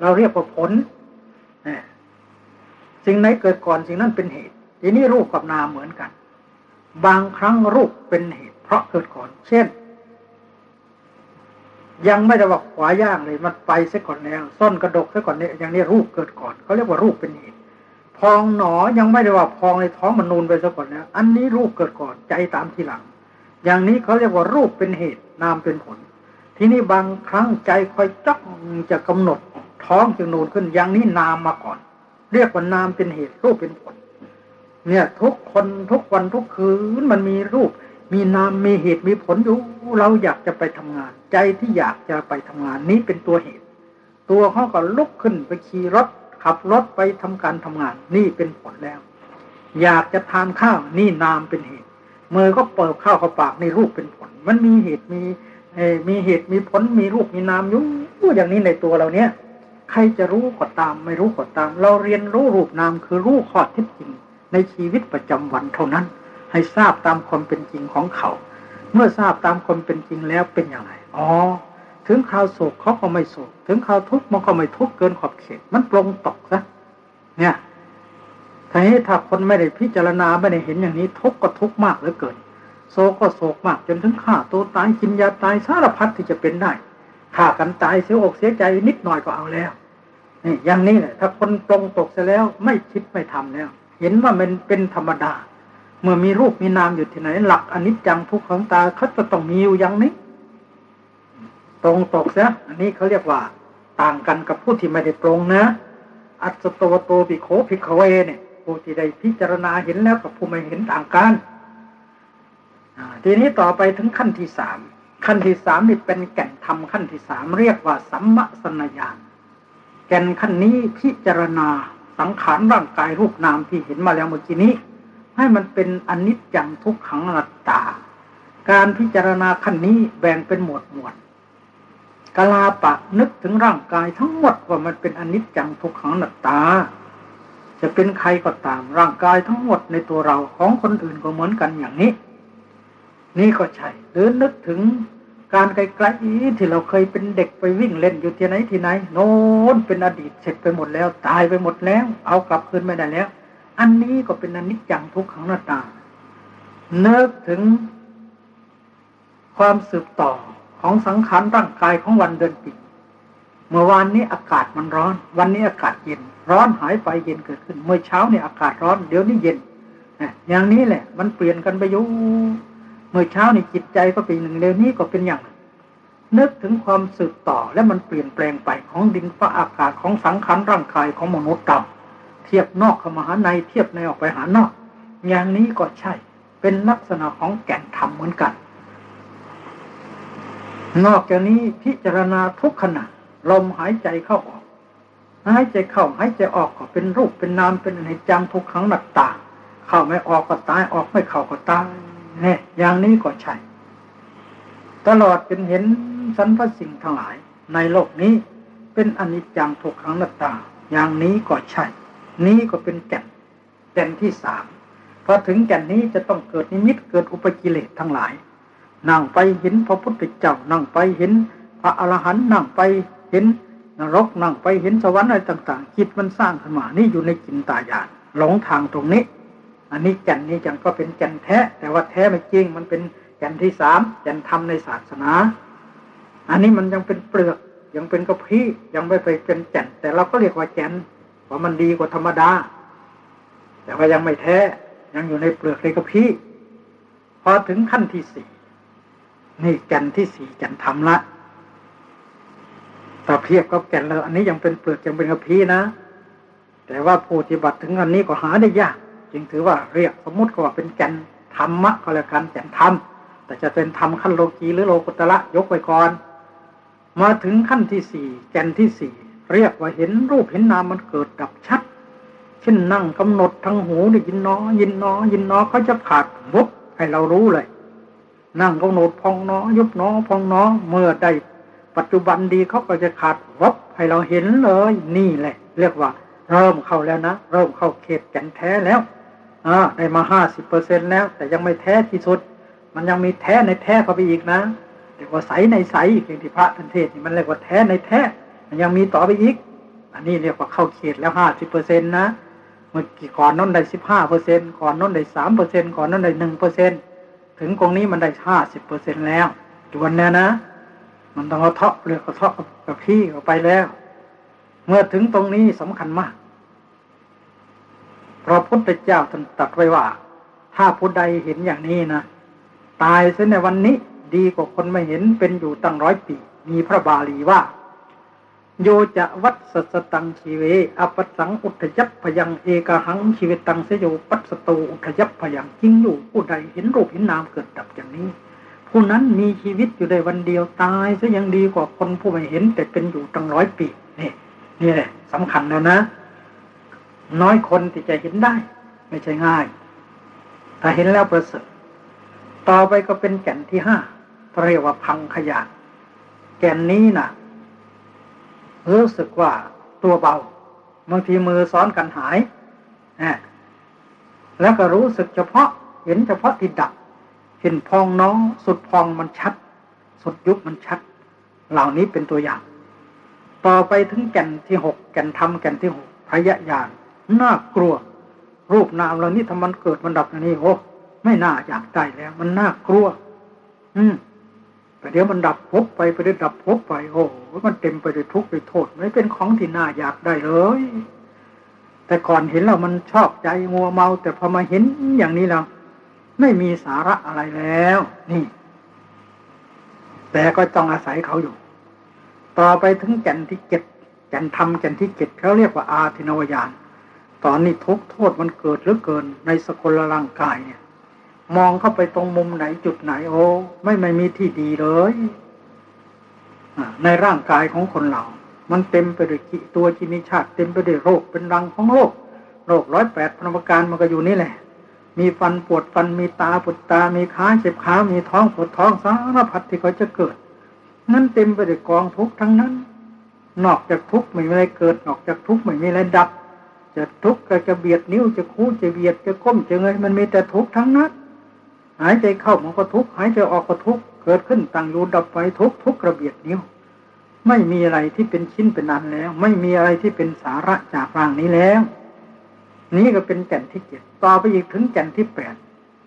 เราเรียกว่าผลสิ่งไหนเกิดก่อนสิ่งนั้นเป็นเหตุ ทีนี้รูปกับนามเหมือนกัน บางครั้งรูปเป็นเหตุ เพราะเกิดก่อน เช่น ยังไม่ได้ว่าขวาย่างเลยมันไปซะก่อนแล้วส้นกระดกซะก่อนเนี่ยอย่างนี้รูปเกิดก่อนเขาเรียกว่ารูปเป็นเหตุ พองหนอยังไม่ได้ว่าพองในท้องมันนูนไปซะก่อนแล้ว อันนี้รูปเกิดก่อนใจตามทีหลัง อย่างนี้เขาเรียกว่ารูปเป็นเหตุนามเป็นผล ทีนี้บางครั้งใจคอยจ้องจะกำหนดท้องจึงนูนขึ้นอย่างนี้นามมาก่อน เรียกว่านามเป็นเหตุรูปเป็นผล เนี่ย ทุกคนทุกวันทุกคืนมันมีรูป มีนามมีเหตุมีผลอยู่เราอยากจะไปทำงาน ใจที่อยากจะไปทำงานนี้เป็นตัวเหตุ ตัวเขาก็ลุกขึ้นไปขี่รถขับรถไปทำการทำงาน นี่เป็นผลแล้ว อยากจะทานข้าวนี่นามเป็นเหตุ มือก็เปิดข้าวเข้าปากในรูปเป็นผล มันมีเหตุมีมีเหตุมีผลมีรูปมีนามอยู่อย่างนี้ในตัวเราเนี้ยใครจะรู้ก็ตาม ไม่รู้ก็ตาม เราเรียนรู้รูปนามคือรู้ข้อเท็จจริง ในชีวิตประจำวันเท่านั้น ให้ทราบตามความเป็นจริงของเขา เมื่อทราบตามความเป็นจริงแล้วเป็นอย่างไรอ๋อถึงข่าวโศกเขาก็ไม่โศก ถึงข่าวทุกข์มันก็ไม่ทุกข์เกินขอบเขต มันปรงตกซะเนี่ย ถ้าให้ถ้าคนไม่ได้พิจารณาไม่ได้เห็นอย่างนี้ทุกข์ก็ทุกข์มากเหลือเกินโศกก็โศกมากจนถึงฆ่าตัวตายกินยาตายสารพัดที่จะเป็นได้ฆ่ากันตายเสียอกเสียใจนิดหน่อยก็เอาแล้วนี่อย่างนี้แหละถ้าคนตรงตกเสียแล้วไม่คิดไม่ทำแล้ว เห็นว่ามันเป็นธรรมดา เมื่อมีรูปมีนามอยู่ที่ไหน หลักอนิจจังทุกขังตาเขาจะต้องมีอยู่อย่างนี้ ตรงตกเสียอันนี้เขาเรียกว่า ต่างกันกับผู้ที่ไม่ได้ตรงนะ อัศตวโตปิโคภิกขเวเนี่ย ผู้ที่ได้พิจารณาเห็นแล้วกับผู้ไม่เห็นต่างกันทีนี้ต่อไปถึงขั้นที่สามขั้นที่สามนี่เป็นแก่นธรรมขั้นที่สามเรียกว่าสัมมสนญาณแก่นขั้นนี้พิจารณาสังขารร่างกายรูปนามที่เห็นมาแล้วเมื่อกี้นี้ ให้มันเป็นอนิจจังทุกขังอนัตตา การพิจารณาขั้นนี้แบ่งเป็นหมวดหมวดกลาปะนึกถึงร่างกายทั้งหมดว่ามันเป็นอนิจจังทุกขังอนัตตา จะเป็นใครก็ตามร่างกายทั้งหมดในตัวเราของคนอื่นก็เหมือนกันอย่างนี้ นี่ก็ใช่หรือนึกถึงการไกลๆที่เราเคยเป็นเด็กไปวิ่งเล่นอยู่ที่ไหนที่ไหน โน้นเป็นอดีตเสร็จไปหมดแล้ว ตายไปหมดแล้ว เอากลับคืนไม่ได้แล้ว อันนี้ก็เป็นอนิจจังทุกขังหน้าตานึกถึงความสืบต่อของสังขารร่างกายของวันเดือนปีเมื่อวานนี้อากาศมันร้อน วันนี้อากาศเย็น ร้อนหายไปเย็นเกิดขึ้น เมื่อเช้าเนี่ยอากาศร้อนเดี๋ยวนี้เย็นอย่างนี้แหละ มันเปลี่ยนกันไปอยู่เมื่อเช้าในจิตใจก็เป็นหนึ่งเดี๋ยวนี้ก็เป็นอย่างหนึ่งนึกถึงความสืบต่อและมันเปลี่ยนแปลงไปของดินฟ้าอากาศของสังขารร่างกายของมนุษย์ต่ำเทียบนอกเข้ามาหาในเทียบในออกไปหานอก อย่างนี้ก็ใช่ เป็นลักษณะของแก่นธรรมเหมือนกัน นอกจากนี้พิจารณาทุกขณะลมหายใจเข้าออก หายใจเข้าหายใจออกก็เป็นรูปเป็นนามเป็นในจังทุกขังหนักตาเข้าไม่ออกก็ตายออกไม่เข้าก็ตายเนี่ยอย่างนี้ก็ใช่ ตลอดจนเห็นสรรพสิ่งทั้งหลาย ในโลกนี้เป็นอนิจจังทุกขังหนัตตา อย่างนี้ก็ใช่ นี้ก็เป็นแก่นแก่นที่สามพอถึงแก่นนี้จะต้องเกิดนิมิตเกิดอุปกิเลสทั้งหลายนั่งไปเห็นพระพุทธเจ้านั่งไปเห็นพระอรหันต์นั่งไปเห็น นรกนั่งไปเห็นสวรรค์อะไรต่าง ๆ จิตมันสร้างขึ้นมานี่อยู่ในจินตายานหลงทางตรงนี้ อันนี้แก่นนี้จังก็เป็นแก่นแท้ แต่ว่าแท้ไม่จริง มันเป็นแก่นที่สามแก่นธรรมในศาสนา อันนี้มันยังเป็นเปลือกยังเป็นกระพี้ยังไม่ไปเป็นแก่น แต่เราก็เรียกว่าแก่นเพราะมันดีกว่าธรรมดา แต่ว่ายังไม่แท้ ยังอยู่ในเปลือกในกระพี้พอถึงขั้นที่สี่นี่แก่นที่สี่แก่นธรรมละ ถ้าเพียบกับแก่นแล้วอันนี้ยังเป็นเปลือกยังเป็นกระพี้นะ แต่ว่าผู้ปฏิบัติถึงอันนี้ก็หาได้ยาก จึงถือว่าเรียกสมมติก็ว่าเป็นแก่นธรรมะก็แล้วกันแก่นธรรมแต่จะเป็นธรรมขั้นโลกีหรือโลกุตระยกไว้ก่อน มาถึงขั้นที่สี่แก่นที่สี่เรียกว่าเห็นรูปเห็นนามมันเกิดดับชัด เช่นนั่งกำหนดทั้งหูได้ยินนอยินนอยินนอเขาจะขาดวุบให้เรารู้เลย นั่งกำหนดพองนอยุบนอพองนอเมื่อได้ ปัจจุบันดีเขาก็จะขาดวับให้เราเห็นเลยนี่แหละ เรียกว่า เริ่มเข้าแล้วนะ เริ่มเข้าเขตแก่นแท้แล้วอ่าได้มาห้าสิบเปอร์เซ็นแล้ว แต่ยังไม่แท้ที่สุด มันยังมีแท้ในแท้เข้าไปอีกนะเรียกว่าใสในใสอีกอย่างที่พระทันเทศนี่มันเรียกว่าแท้ในแท้ มันยังมีต่อไปอีก อันนี้เรียกว่าเข้าเขตแล้วห้าสิบเปอร์เซ็นนะเมื่อกี้ก่อนนั้นได้สิบห้าเปอร์เซ็นก่อนนั้นได้สามเปอร์เซ็นก่อนนั้นได้หนึ่งเปอร์เซ็นถึงตรงนี้มันได้ห้าสิบเปอร์เซ็นแล้วจวนแล้วนะ มันต้องเอาเทาะเรือกระเทาะกับพี่เข้าไปแล้ว เมื่อถึงตรงนี้สำคัญมากพระพุทธเจ้าท่านตรัสไว้ว่า ถ้าผู้ใดเห็นอย่างนี้นะตายเสียในวันนี้ดีกว่าคนไม่เห็นเป็นอยู่ตั้งร้อยปี มีพระบาลีว่า โยจะวัดสัสตังชีเว อปัสสังอุทยัพพยังเอกหังชีวิตตังเสยโยปัสตูอุทยัพพยังจริงอยู่ผู้ใดเห็นรูปเห็นนามเกิดดับอย่างนี้ ผู้นั้นมีชีวิตอยู่ได้วันเดียวตายซะยังดีกว่าคนผู้ไม่เห็น แต่เป็นอยู่ตั้งร้อยปีนี่นี่แหละสำคัญแล้วนะ น้อยคนที่จะเห็นได้ ไม่ใช่ง่าย ถ้าเห็นแล้วประเสริฐต่อไปก็เป็นแก่นที่ห้าเรียกว่าพังขยะแก่นนี้นะ่ะ รู้สึกว่าตัวเบาบางทีมือซ้อนกันหายนะแล้วก็รู้สึกเฉพาะ เห็นเฉพาะที่ดับ เห็นพองน้องสุดพองมันชัด สุดยุบมันชัด เหล่านี้เป็นตัวอย่าง ต่อไปถึงแก่นที่หกแก่นธรรมแก่นที่หกพยญาณน่ากลัว รูปนามเหล่านี้ทำมันเกิดมันดับอย่างนี้โอ้ไม่น่าอยากได้แล้ว มันน่ากลัว อืมแต่เดี๋ยวมันดับพบไปไปเดี๋ยวดับพบไป โอ้มันเต็มไปด้วยทุกข์ด้วยโทษไม่เป็นของที่น่าอยากได้เลย แต่ก่อนเห็นเรามันชอบใจมัวเมา แต่พอมาเห็นอย่างนี้แล้ว ไม่มีสาระอะไรแล้ว นี่ แต่ก็ต้องอาศัยเขาอยู่ ต่อไปถึงแก่นที่เจ็ดแก่นธรรมแก่นที่เจ็ดเขาเรียกว่าอาทินวายานตอนนี้ทุกโทษมันเกิดหรือเกินในสกุลร่างกายเนี่ย มองเข้าไปตรงมุมไหนจุดไหนโอ้ไม่ไม่มีที่ดีเลยในร่างกายของคนเรา มันเต็มไปด้วยกิตัวจินิชาติเต็มไปด้วยโรคเป็นรังของโรคโรคร้อยแปดพนมการมันก็อยู่นี่แหละ มีฟันปวดฟันมีตาปวดตา มีขาเจ็บขา มีท้องปวดท้องสารพัดที่เขาจะเกิด นั่นเต็มไปด้วยกองทุกข์ทั้งนั้น นอกจากทุกข์ไม่มีอะไรเกิด นอกจากทุกข์ไม่มีอะไรดับ จะทุกข์ก็จะเบียดนิ้วจะคู่จะเบียดจะก้มจะเงยมันมีแต่ทุกข์ทั้งนั้น หายใจเข้ามันก็ทุกข์หายใจออกก็ทุกข์เกิดขึ้นตั้งอยู่ดับไปทุกข์ทุกข์กระเบียดนิ้ว ไม่มีอะไรที่เป็นชิ้นเป็นนันแล้ว ไม่มีอะไรที่เป็นสาระจากร่างนี้แล้ว นี้ก็เป็นแก่นที่เจ็ดต่อไปอีกถึงแก่นที่แปด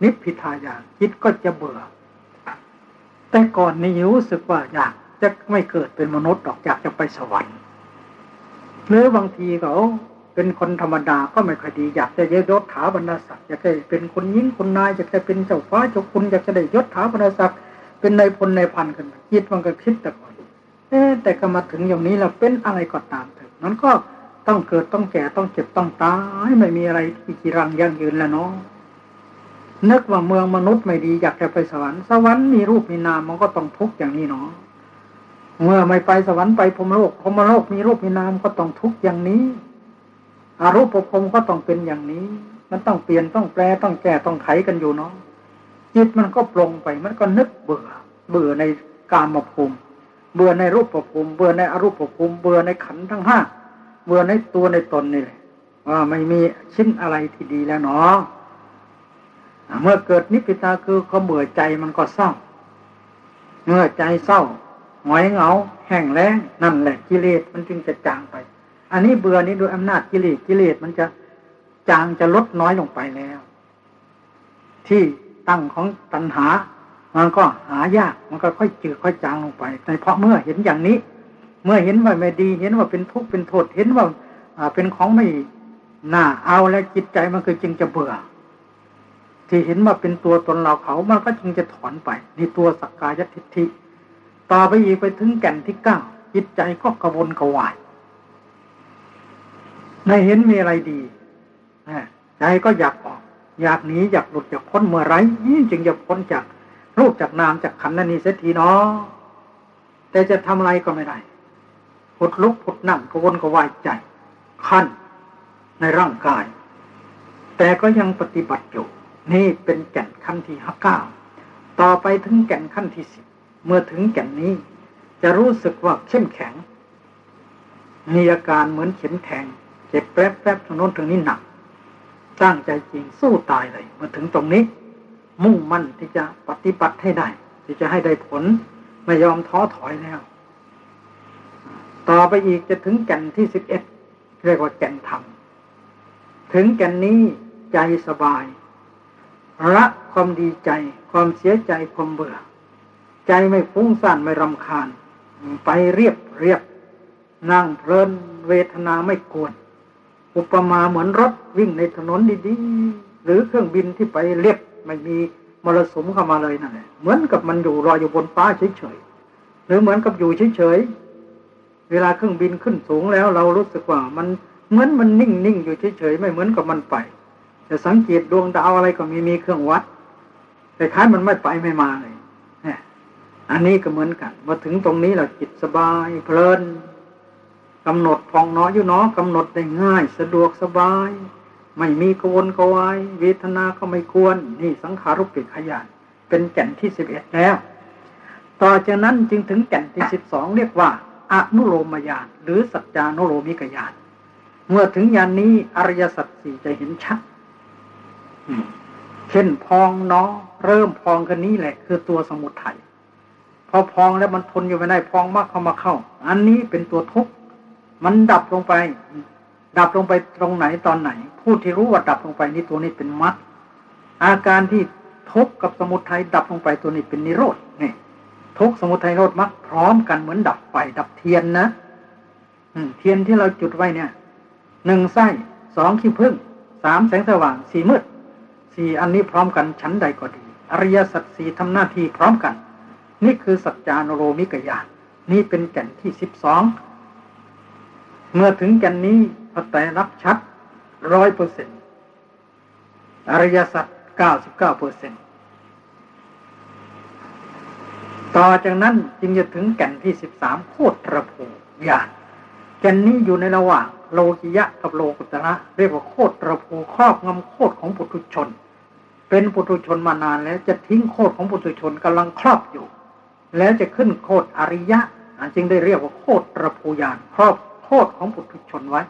นิพพิทายานคิดก็จะเบื่อ แต่ก่อนนี้รู้สึกว่าอยากจะไม่เกิดเป็นมนุษย์ดอกอยากจะไปสวรรค์หรือบางทีเขาเป็นคนธรรมดาก็ไม่ค่อยดี อยากจะยศถาบรรดาศักดิ์อยากจะเป็นคนยิ่งคนนายอยากจะเป็นเจ้าฟ้าเจ้าคุณอยากจะได้ยศถาบรรดาศักดิ์เป็นในพลในพันกันคิดมันก็คิดแต่ก่อนแต่ก็มาถึงอย่างนี้เราเป็นอะไรก็ตามเถอะนั้นก็ ต้องเกิดต้องแก่ต้องเจ็บต้องตาย ไม่มีอะไรที่จีรังยั่งยืนแล้วเนาะนึกว่าเมืองมนุษย์ไม่ดีอยากจะไปสวรรค์สวรรค์มีรูปมีนามมันก็ต้องทุกข์อย่างนี้เนาะเมื่อไม่ไปสวรรค์ไปพรมโลกพรมโลกมีรูปมีนามก็ต้องทุกข์อย่างนี้อารูปภพก็ต้องเป็นอย่างนี้ มันต้องเปลี่ยนต้องแปลต้องแก้ต้องไขกันอยู่เนาะจิตมันก็ปรงไป มันก็นึกเบื่อ เบื่อในกามภูมิเบื่อในรูปภูมิเบื่อในอรูปภูมิเบื่อในขันทั้งห้า เบื่อในตัวในตนนี่เลยว่าไม่มีชิ้นอะไรที่ดีแล้วเนาะเมื่อเกิดนิพพิทาคือเขาเบื่อใจมันก็เศร้า เมื่อใจเศร้าหงอยเหงา แห้งแล้งนั่นแหละกิเลสมันจึงจะจางไป อันนี้เบื่อนี้โดยอำนาจกิเลสกิเลสมันจะจางจะลดน้อยลงไปแล้ว ที่ตั้งของตัณหา มันก็หายากมันก็ค่อยจืดค่อยจางลงไปแต่เพราะเมื่อเห็นอย่างนี้ เมื่อเห็นว่าไม่ดี เห็นว่าเป็นทุกข์เป็นโทษเห็นว่าเป็นของไม่น่าเอาแล้วจิตใจมันคือจึงจะเบื่อ ที่เห็นว่าเป็นตัวตนเราเขามันก็จึงจะถอนไปนี่ตัวสักกายทิฏฐิต่อไปอีกไปถึงแก่นที่เก้าจิตใจก็กระวนกระวายในเห็นมีอะไรดีใจก็อยากออก อยากหนีอยากหลุดอยากพ้นเมื่อไรยิ่งจึงจะพ้นจากรูปจากนามจากขันนันนี้เสียทีเนาะแต่จะทำอะไรก็ไม่ได้ ดลุกผดนั่งกวนกวายใจขั้นในร่างกาย แต่ก็ยังปฏิบัติอยู่ นี่เป็นแก่นขั้นที่ห้าเก้าต่อไปถึงแก่นขั้นที่สิบเมื่อถึงแก่นนี้ จะรู้สึกว่าเข้มแข็ง มีอาการเหมือนเข็มแทง เจ็บแป๊บแป๊บทางโน้นทางนี้หนัก ตั้งใจจริงสู้ตายเลยเมาถึงตรงนี้ มุ่งมั่นที่จะปฏิบัติให้ได้ ที่จะให้ได้ผลไม่ยอมท้อถอยแล้ว ต่อไปอีกจะถึงแก่นที่สิบเอ็ดเรียกว่าแก่นธรรม ถึงแก่นนี้ใจสบายละความดีใจ ความเสียใจความเบื่อ ใจไม่ฟุ้งซ่านไม่รำคาญ ไปเรียบเรียบ นั่งเพลินเวทนาไม่กวน อุปมาเหมือนรถวิ่งในถนนดีๆ หรือเครื่องบินที่ไปเรียบไม่มีมรสุมเข้ามาเลยนั่นแหละเหมือนกับมันอยู่รออยู่บนฟ้าเฉยๆหรือเหมือนกับอยู่เฉย เวลาเครื่องบินขึ้นสูงแล้ว เรารู้สึกว่ามันเหมือนมันนิ่งๆอยู่เฉยๆไม่เหมือนกับมันไป แต่สังเกตดวงดาวอะไรก็มีมีเครื่องวัด แต่คล้ายมันไม่ไปไม่มาเลยเนี่ยอันนี้ก็เหมือนกันมาถึงตรงนี้เราจิตสบายเพลินกำหนดพองน้อยอยู่เน้อกำหนดได้ง่าย สะดวกสบาย ไม่มีกวนกวายเวทนาก็ไม่ควร นี่สังขารุปปิขยานเป็นแก่นที่สิบเอ็ดแล้ว ต่อจากนั้นจึงถึงแก่นที่สิบสองเรียกว่า อนุโลมยานหรือสัจจานุโลมิกยานเมื่อถึงยานนี้อริยสัจสี่จะเห็นชัดเช่นพองเนาะเริ่มพองกันนี้แหละ คือตัวสมุทัยพอพองแล้วมันทนอยู่ไม่ได้พองมากเข้ามาเข้า อันนี้เป็นตัวทุกข์มันดับลงไป ดับลงไปตรงไหนตอนไหน ผู้ที่รู้ว่าดับลงไปนี่ตัวนี้เป็นมัดอาการที่ทุกข์กับสมุทัยดับลงไปตัวนี้เป็นนิโรธนี่ ทุกสมุทัยโรธมักพร้อมกันเหมือนดับไฟดับเทียนนะเทียนที่เราจุดไว้เนี่ยหนึ่งไส้สองขี้พึ่งสามแสงสว่างสี่มืดสี่อันนี้พร้อมกันชั้นใดก็ดี อริยสัจสี่ทำหน้าที่พร้อมกัน นี่คือสัจจานโรมิกยานนี่เป็นแก่นที่สิบสองเมื่อถึงแก่นนี้พระไตรับชัดร้อยเปอร์เซ็นต์อริยสัจเก้าสิบเก้าเปอร์เซ็นต์ ต่อจากนั้นจึงจะถึงแก่นที่สิบสามโคตรภูญาณแก่นนี้อยู่ในระหว่างโลกิยะกับโลกุตระเรียกว่าโคตรภูครอบงำโคตรของปุถุชน เป็นปุถุชนมานานแล้วจะทิ้งโคตรของปุถุชนกำลังครอบอยู่ แล้วจะขึ้นโคตรอริยะจึงได้เรียกว่าโคตรภูญาณครอบโคตรของปุถุชนไว้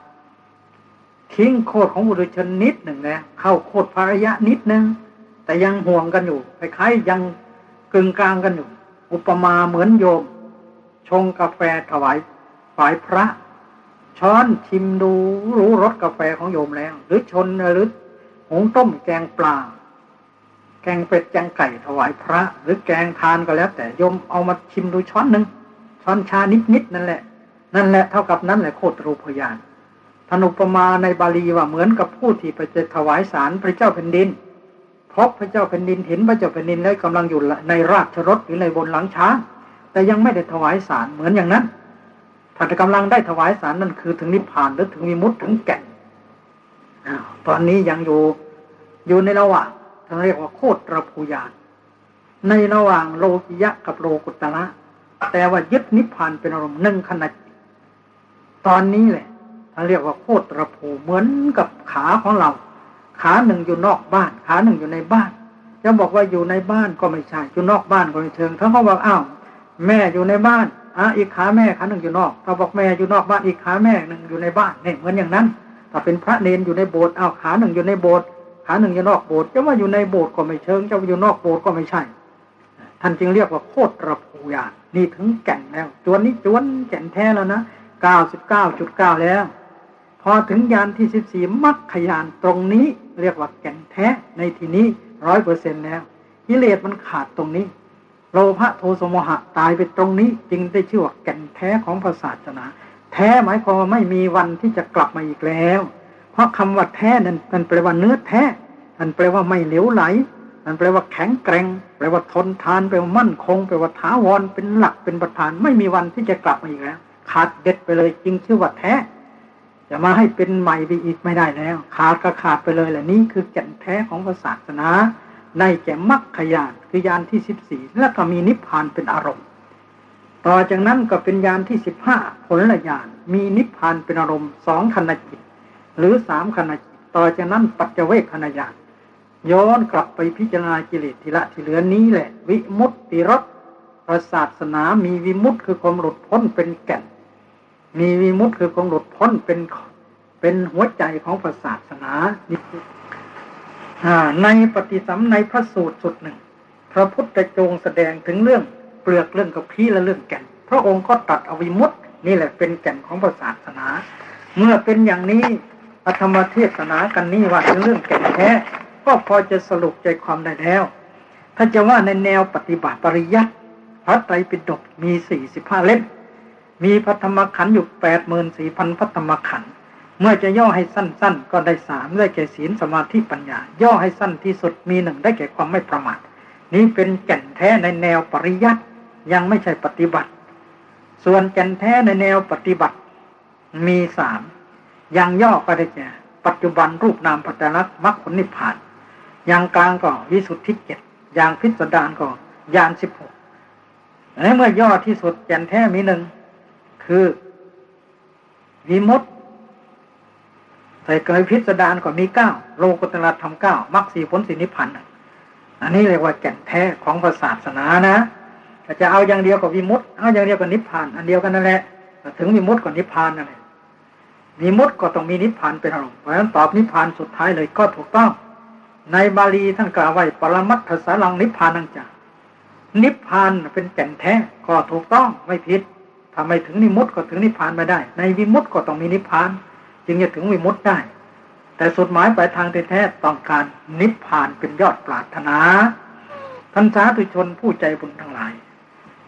ทิ้งโคตรของปุถุชนนิดหนึ่งแล้วเข้าโคตรภริยะนิดหนึ่งแต่ยังห่วงกันอยู่คล้ายๆยังกึ่งกลางกันอยู่ อุปมาเหมือนโยม ชงกาแฟถวายฝ่ายพระ ช้อนชิมดูรู้รสกาแฟของโยมแล้ว หรือชนหรือหงต้มแกงปลา แกงเป็ดแกงไก่ถวายพระ หรือแกงทานก็แล้ว แต่โยมเอามาชิมดูช้อนหนึ่งช้อนชานิดๆนั่นแหละ นั่นแหละเท่ากับนั้นแหละโคตรรูพยานธนุปมาในบาลีว่าเหมือนกับผู้ที่ไปจะถวายสารพระเจ้าแผ่นดิน พบพระเจ้าแผ่นดินเห็นพระเจ้าแผ่นดินแล้วกำลังอยู่ในราชรถหรือในบนหลังช้างแต่ยังไม่ได้ถวายสารเหมือนอย่างนั้นถ้ากำลังได้ถวายสารนั่นคือถึงนิพพานหรือถึงมีมุตถึงแก่นตอนนี้ยังอยู่อยู่ในระหว่างท่านเรียกว่าโคตรภูยานในระหว่างโลกิยะกับโลกุตระแต่ว่ายึดนิพพานเป็นอารมณ์หนึ่งขณะตอนนี้แหละท่านเรียกว่าโคตรภูเหมือนกับขาของเรา ขาหนึ่งอยู่นอกบ้าน ขาหนึ่งอยู่ในบ้าน จะบอกว่าอยู่ในบ้านก็ไม่ใช่ อยู่นอกบ้านก็ไม่เชิงถ้าเขาบอกอ้าวแม่อยู่ในบ้านอะอีกขาแม่ขาหนึ่งอยู่นอกถ้าบอกแม่อยู่นอกบ้านอีกขาแม่หนึ่งอยู่ในบ้านเนี่ยเหมือนอย่างนั้น ถ้าเป็นพระเนนอยู่ในโบสถ์เอาขาหนึ่งอยู่ในโบสถ์ขาหนึ่งอยู่นอกโบสถ์จะว่าอยู่ในโบสถ์ก็ไม่เชิงจะว่าอยู่นอกโบสถ์ก็ไม่ใช่ ท่านจึงเรียกว่าโคตรภูยานนี่ถึงแก่นแล้วจวนนี้จวนแก่นแท้แล้วนะเก้าสิบเก้าจุดเก้าแล้ว พอถึงยานที่สิบสี่มัคคยานตรงนี้ เรียกว่าแก่นแท้ในที่นี้ร้อยเปอร์เซ็นแล้วกิเลสมันขาดตรงนี้โลภะโทสโมหะตายไปตรงนี้ จึงได้ชื่อว่าแก่นแท้ของศาสนา แท้หมายความว่าไม่มีวันที่จะกลับมาอีกแล้ว เพราะคำว่าแท้นั้นมันแปลว่าเนื้อแท้มันแปลว่าไม่เหลวไหลมันแปลว่าแข็งแกร่งแปลว่าทนทานแปลว่ามั่นคงแปลว่าถาวรเป็นหลักเป็นประธาน ไม่มีวันที่จะกลับมาอีกแล้ว ขาดเด็ดไปเลยจึงชื่อว่าแท้ จะมาให้เป็นใหม่ไปอีกไม่ได้แล้ว ขาดก็ขาดไปเลยแหละนี่คือแก่นแท้ของศาสนา ในแก่มรรคยานคือยานที่สิบสี่แล้วก็มีนิพพานเป็นอารมณ์ ต่อจากนั้นก็เป็นยานที่สิบห้าผลละยานมีนิพพานเป็นอารมณ์สองขณะจิต หรือสามขณะจิต ต่อจากนั้นปัจเจเวคขณะยานย้อนกลับไปพิจารณากิเลสทีละที่เหลือนี้แหละ วิมุตติรสศาสนามีวิมุตติคือความหลุดพ้นเป็นแก่น มีวิมุตติคือความหลุดพ้นเป็นเป็นหัวใจของศาสนาในปฏิสัมในพระสูตรสุดหนึ่ง พระพุทธเจงแสดงถึงเรื่องเปลือกเรื่องกับพีและเรื่องแก่น พระองค์ก็ตัดอวิมุตตินี่แหละเป็นแก่นของศาสนา เมื่อเป็นอย่างนี้อธรรมเทศนากันนี้ว่าเป็นเรื่องแก่นแท้ก็พอจะสรุปใจความได้แล้ว ถ้าจะว่าในแนวปฏิบัติปริยัติพระไตรปิฎกมีสี่สิบห้าเล่ม มีพระธมขันอยู่แปดหมื่นสี่พันพระธมขัน เมื่อจะย่อให้สั้น ๆ ก็ได้สามได้แก่ศีลสมาธิปัญญา ย่อให้สั้นที่สุดมีหนึ่งได้แก่ความไม่ประมาท นี้เป็นแก่นแท้ในแนวปริยัติยังไม่ใช่ปฏิบัติ ส่วนแก่นแท้ในแนวปฏิบัติ มีสามยังย่อก็ได้แก่ปัจจุบันรูปนามปัจจลักษณ์มรรคผลนิพพาน อย่างกลางก็วิสุทธิเจ็ดอย่างพิสดารก็ยานสิบหกในเมื่อย่อที่สุดแก่นแท้มีหนึ่ง คือวิมุตใส่เกยพิสดารก็มีเก้าโลกุตละธรรมเก้ามรรคสีผลสีนิพพานอันนี้เรียกว่าแก่นแท้ของศาสนานะถ้าจะเอาอย่างเดียวกับวิมุตเอาอย่างเดียวกับนิพพาน อันเดียวกันนั่นแหละถึงวิมุตกับนิพพานนั่นแหละวิมุตก็ต้องมีนิพพานเป็นอารมณ์เพราะฉะนั้นตอบนิพพานสุดท้ายเลยก็ถูกต้อง ในบาลีท่านกล่าวไว้ปรมัตถสารังนิพพานังจานิพพานเป็นแก่นแท้ก็ถูกต้องไม่ผิด ทำไมถึงนิมุตก็ถึงนิพพานไม่ได้ ในวิมุตก็ต้องมีนิพพาน จึงจะถึงวิมุตได้ แต่สุดหมายปลายทางแท้ๆต้องการนิพพานเป็นยอดปรารถนา ท่านสาธุชนผู้ใจบุญทั้งหลาย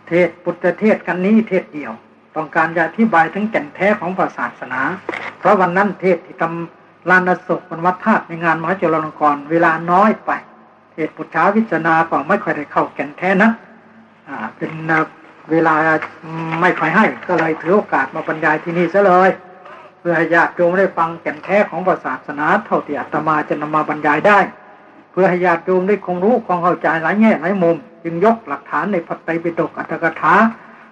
เทศปุตตเทศกันนี้เทศเดียว ต้องการจะอธิบายถึงแก่นแท้ของศาสนา เพราะวันนั้นเทศที่ทำลานศพวันวัดธาตุในงานมหาจุฬาลงกรณ์เวลาน้อยไปเหตุปุถาวิจนาก็ไม่ค่อยได้เข้าแก่นแท้นะอ่าเป็น เวลาไม่ค่อยให้ก็เลยถือโอกาสมาบรรยายที่นี่ซะเลย เพื่อให้ญาติโยมได้ฟังแก่นแท้ของศาสนาเท่าที่อาตมาจะนำมาบรรยายได้ เพื่อให้ญาติโยมได้คงรู้คงเข้าใจหลายแง่หลายมุม จึงยกหลักฐานในพระไตรปิฎกอัตถกถา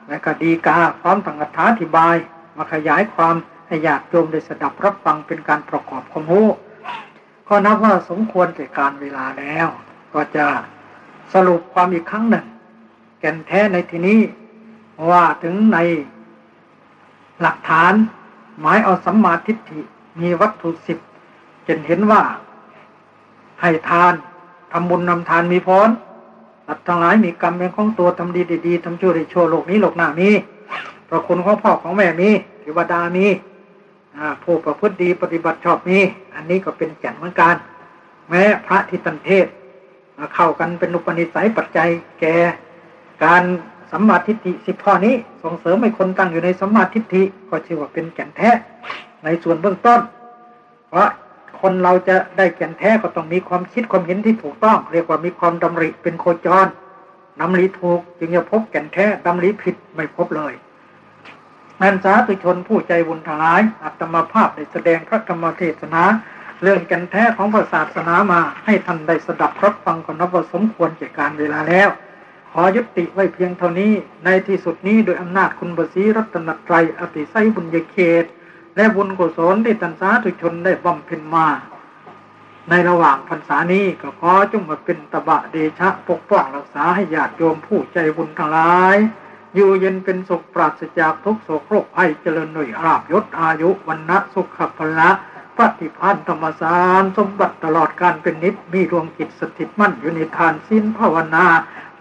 และก็ดีกาพร้อมทั้งอัถาธิบาย มาขยายความให้ญาติโยมได้สดับรับฟังเป็นการประกอบความรู้ก็นับว่าสมควรแก่การเวลาแล้ว ก็จะสรุปความอีกครั้งหนึ่งแก่นแท้ในที่นี้ ว่าถึงในหลักฐานหมายเอาสัมมาทิฏฐิมีวัตถุสิบจนเห็นว่า ให้ทานทำบุญนำทานมีพรสัตว์ทั้งหลายมีกรรมเป็นของตัวทำดีดีทำชั่วด้ชั่วโลกนี้โลกหน้ามีประคุณของพ่อของแม่มีเทวดามีผู้ประพฤติดีปฏิบัติชอบนี้อันนี้ก็เป็นแก่นเหมือนกัน แม้พระทิตันเทศเข้ากันเป็นอุปนิสัยปัจจัยแก่การ สัมมาทิฏฐิสิบข้อนี้ส่งเสริมให้คนตั้งอยู่ในสัมมาทิฏฐิก็ชื่อว่าเป็นแก่นแท้ในส่วนเบื้องต้น เพราะคนเราจะได้แก่นแท้ก็ต้องมีความคิดความเห็นที่ถูกต้อง เรียกว่ามีความดำริเป็นโคจรดำริถูกจึงจะพบแก่นแท้ดำริผิดไม่พบเลยนันสาธุชนผู้ใจบุญทั้งหลายอัตมาภาพได้แสดงพระธรรมเทศนา เรื่องกันแท้ของพระศาสนามาให้ท่านได้สดับรับฟังก่อนนับว่าสมควรแก่การเวลาแล้ว ขอยุติไว้เพียงเท่านี้ ในที่สุดนี้โดยอำนาจคุณบสีรัตนตรัยอติไสบุญยเขต และบุญกุศลที่ท่านสาธุชนได้บำเพ็ญมา ในระหว่างพรรษานี้ก็ขอจงมาเป็นตบะเดชะปกป้องรักษาให้ญาติโยมผู้ใจบุญทั้งหลาย อยู่เย็นเป็นสุขปราศจากทุกโศกโรคภัยเจริญหน่วยอาบยศอายุวันนะสุขพละปฏิพานธรรมสารสมบัติตลอดการเป็นนิจมีดวงจิตสถิตมั่นอยู่ในทานสิ้นภาวนา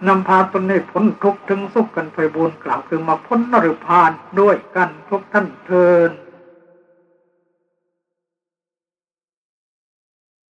นำพาตนให้พ้นทุกข์ถึงสุขกันไปบุญกล่าวคือมาพ้นนรพานด้วยกันทุกท่านเทิน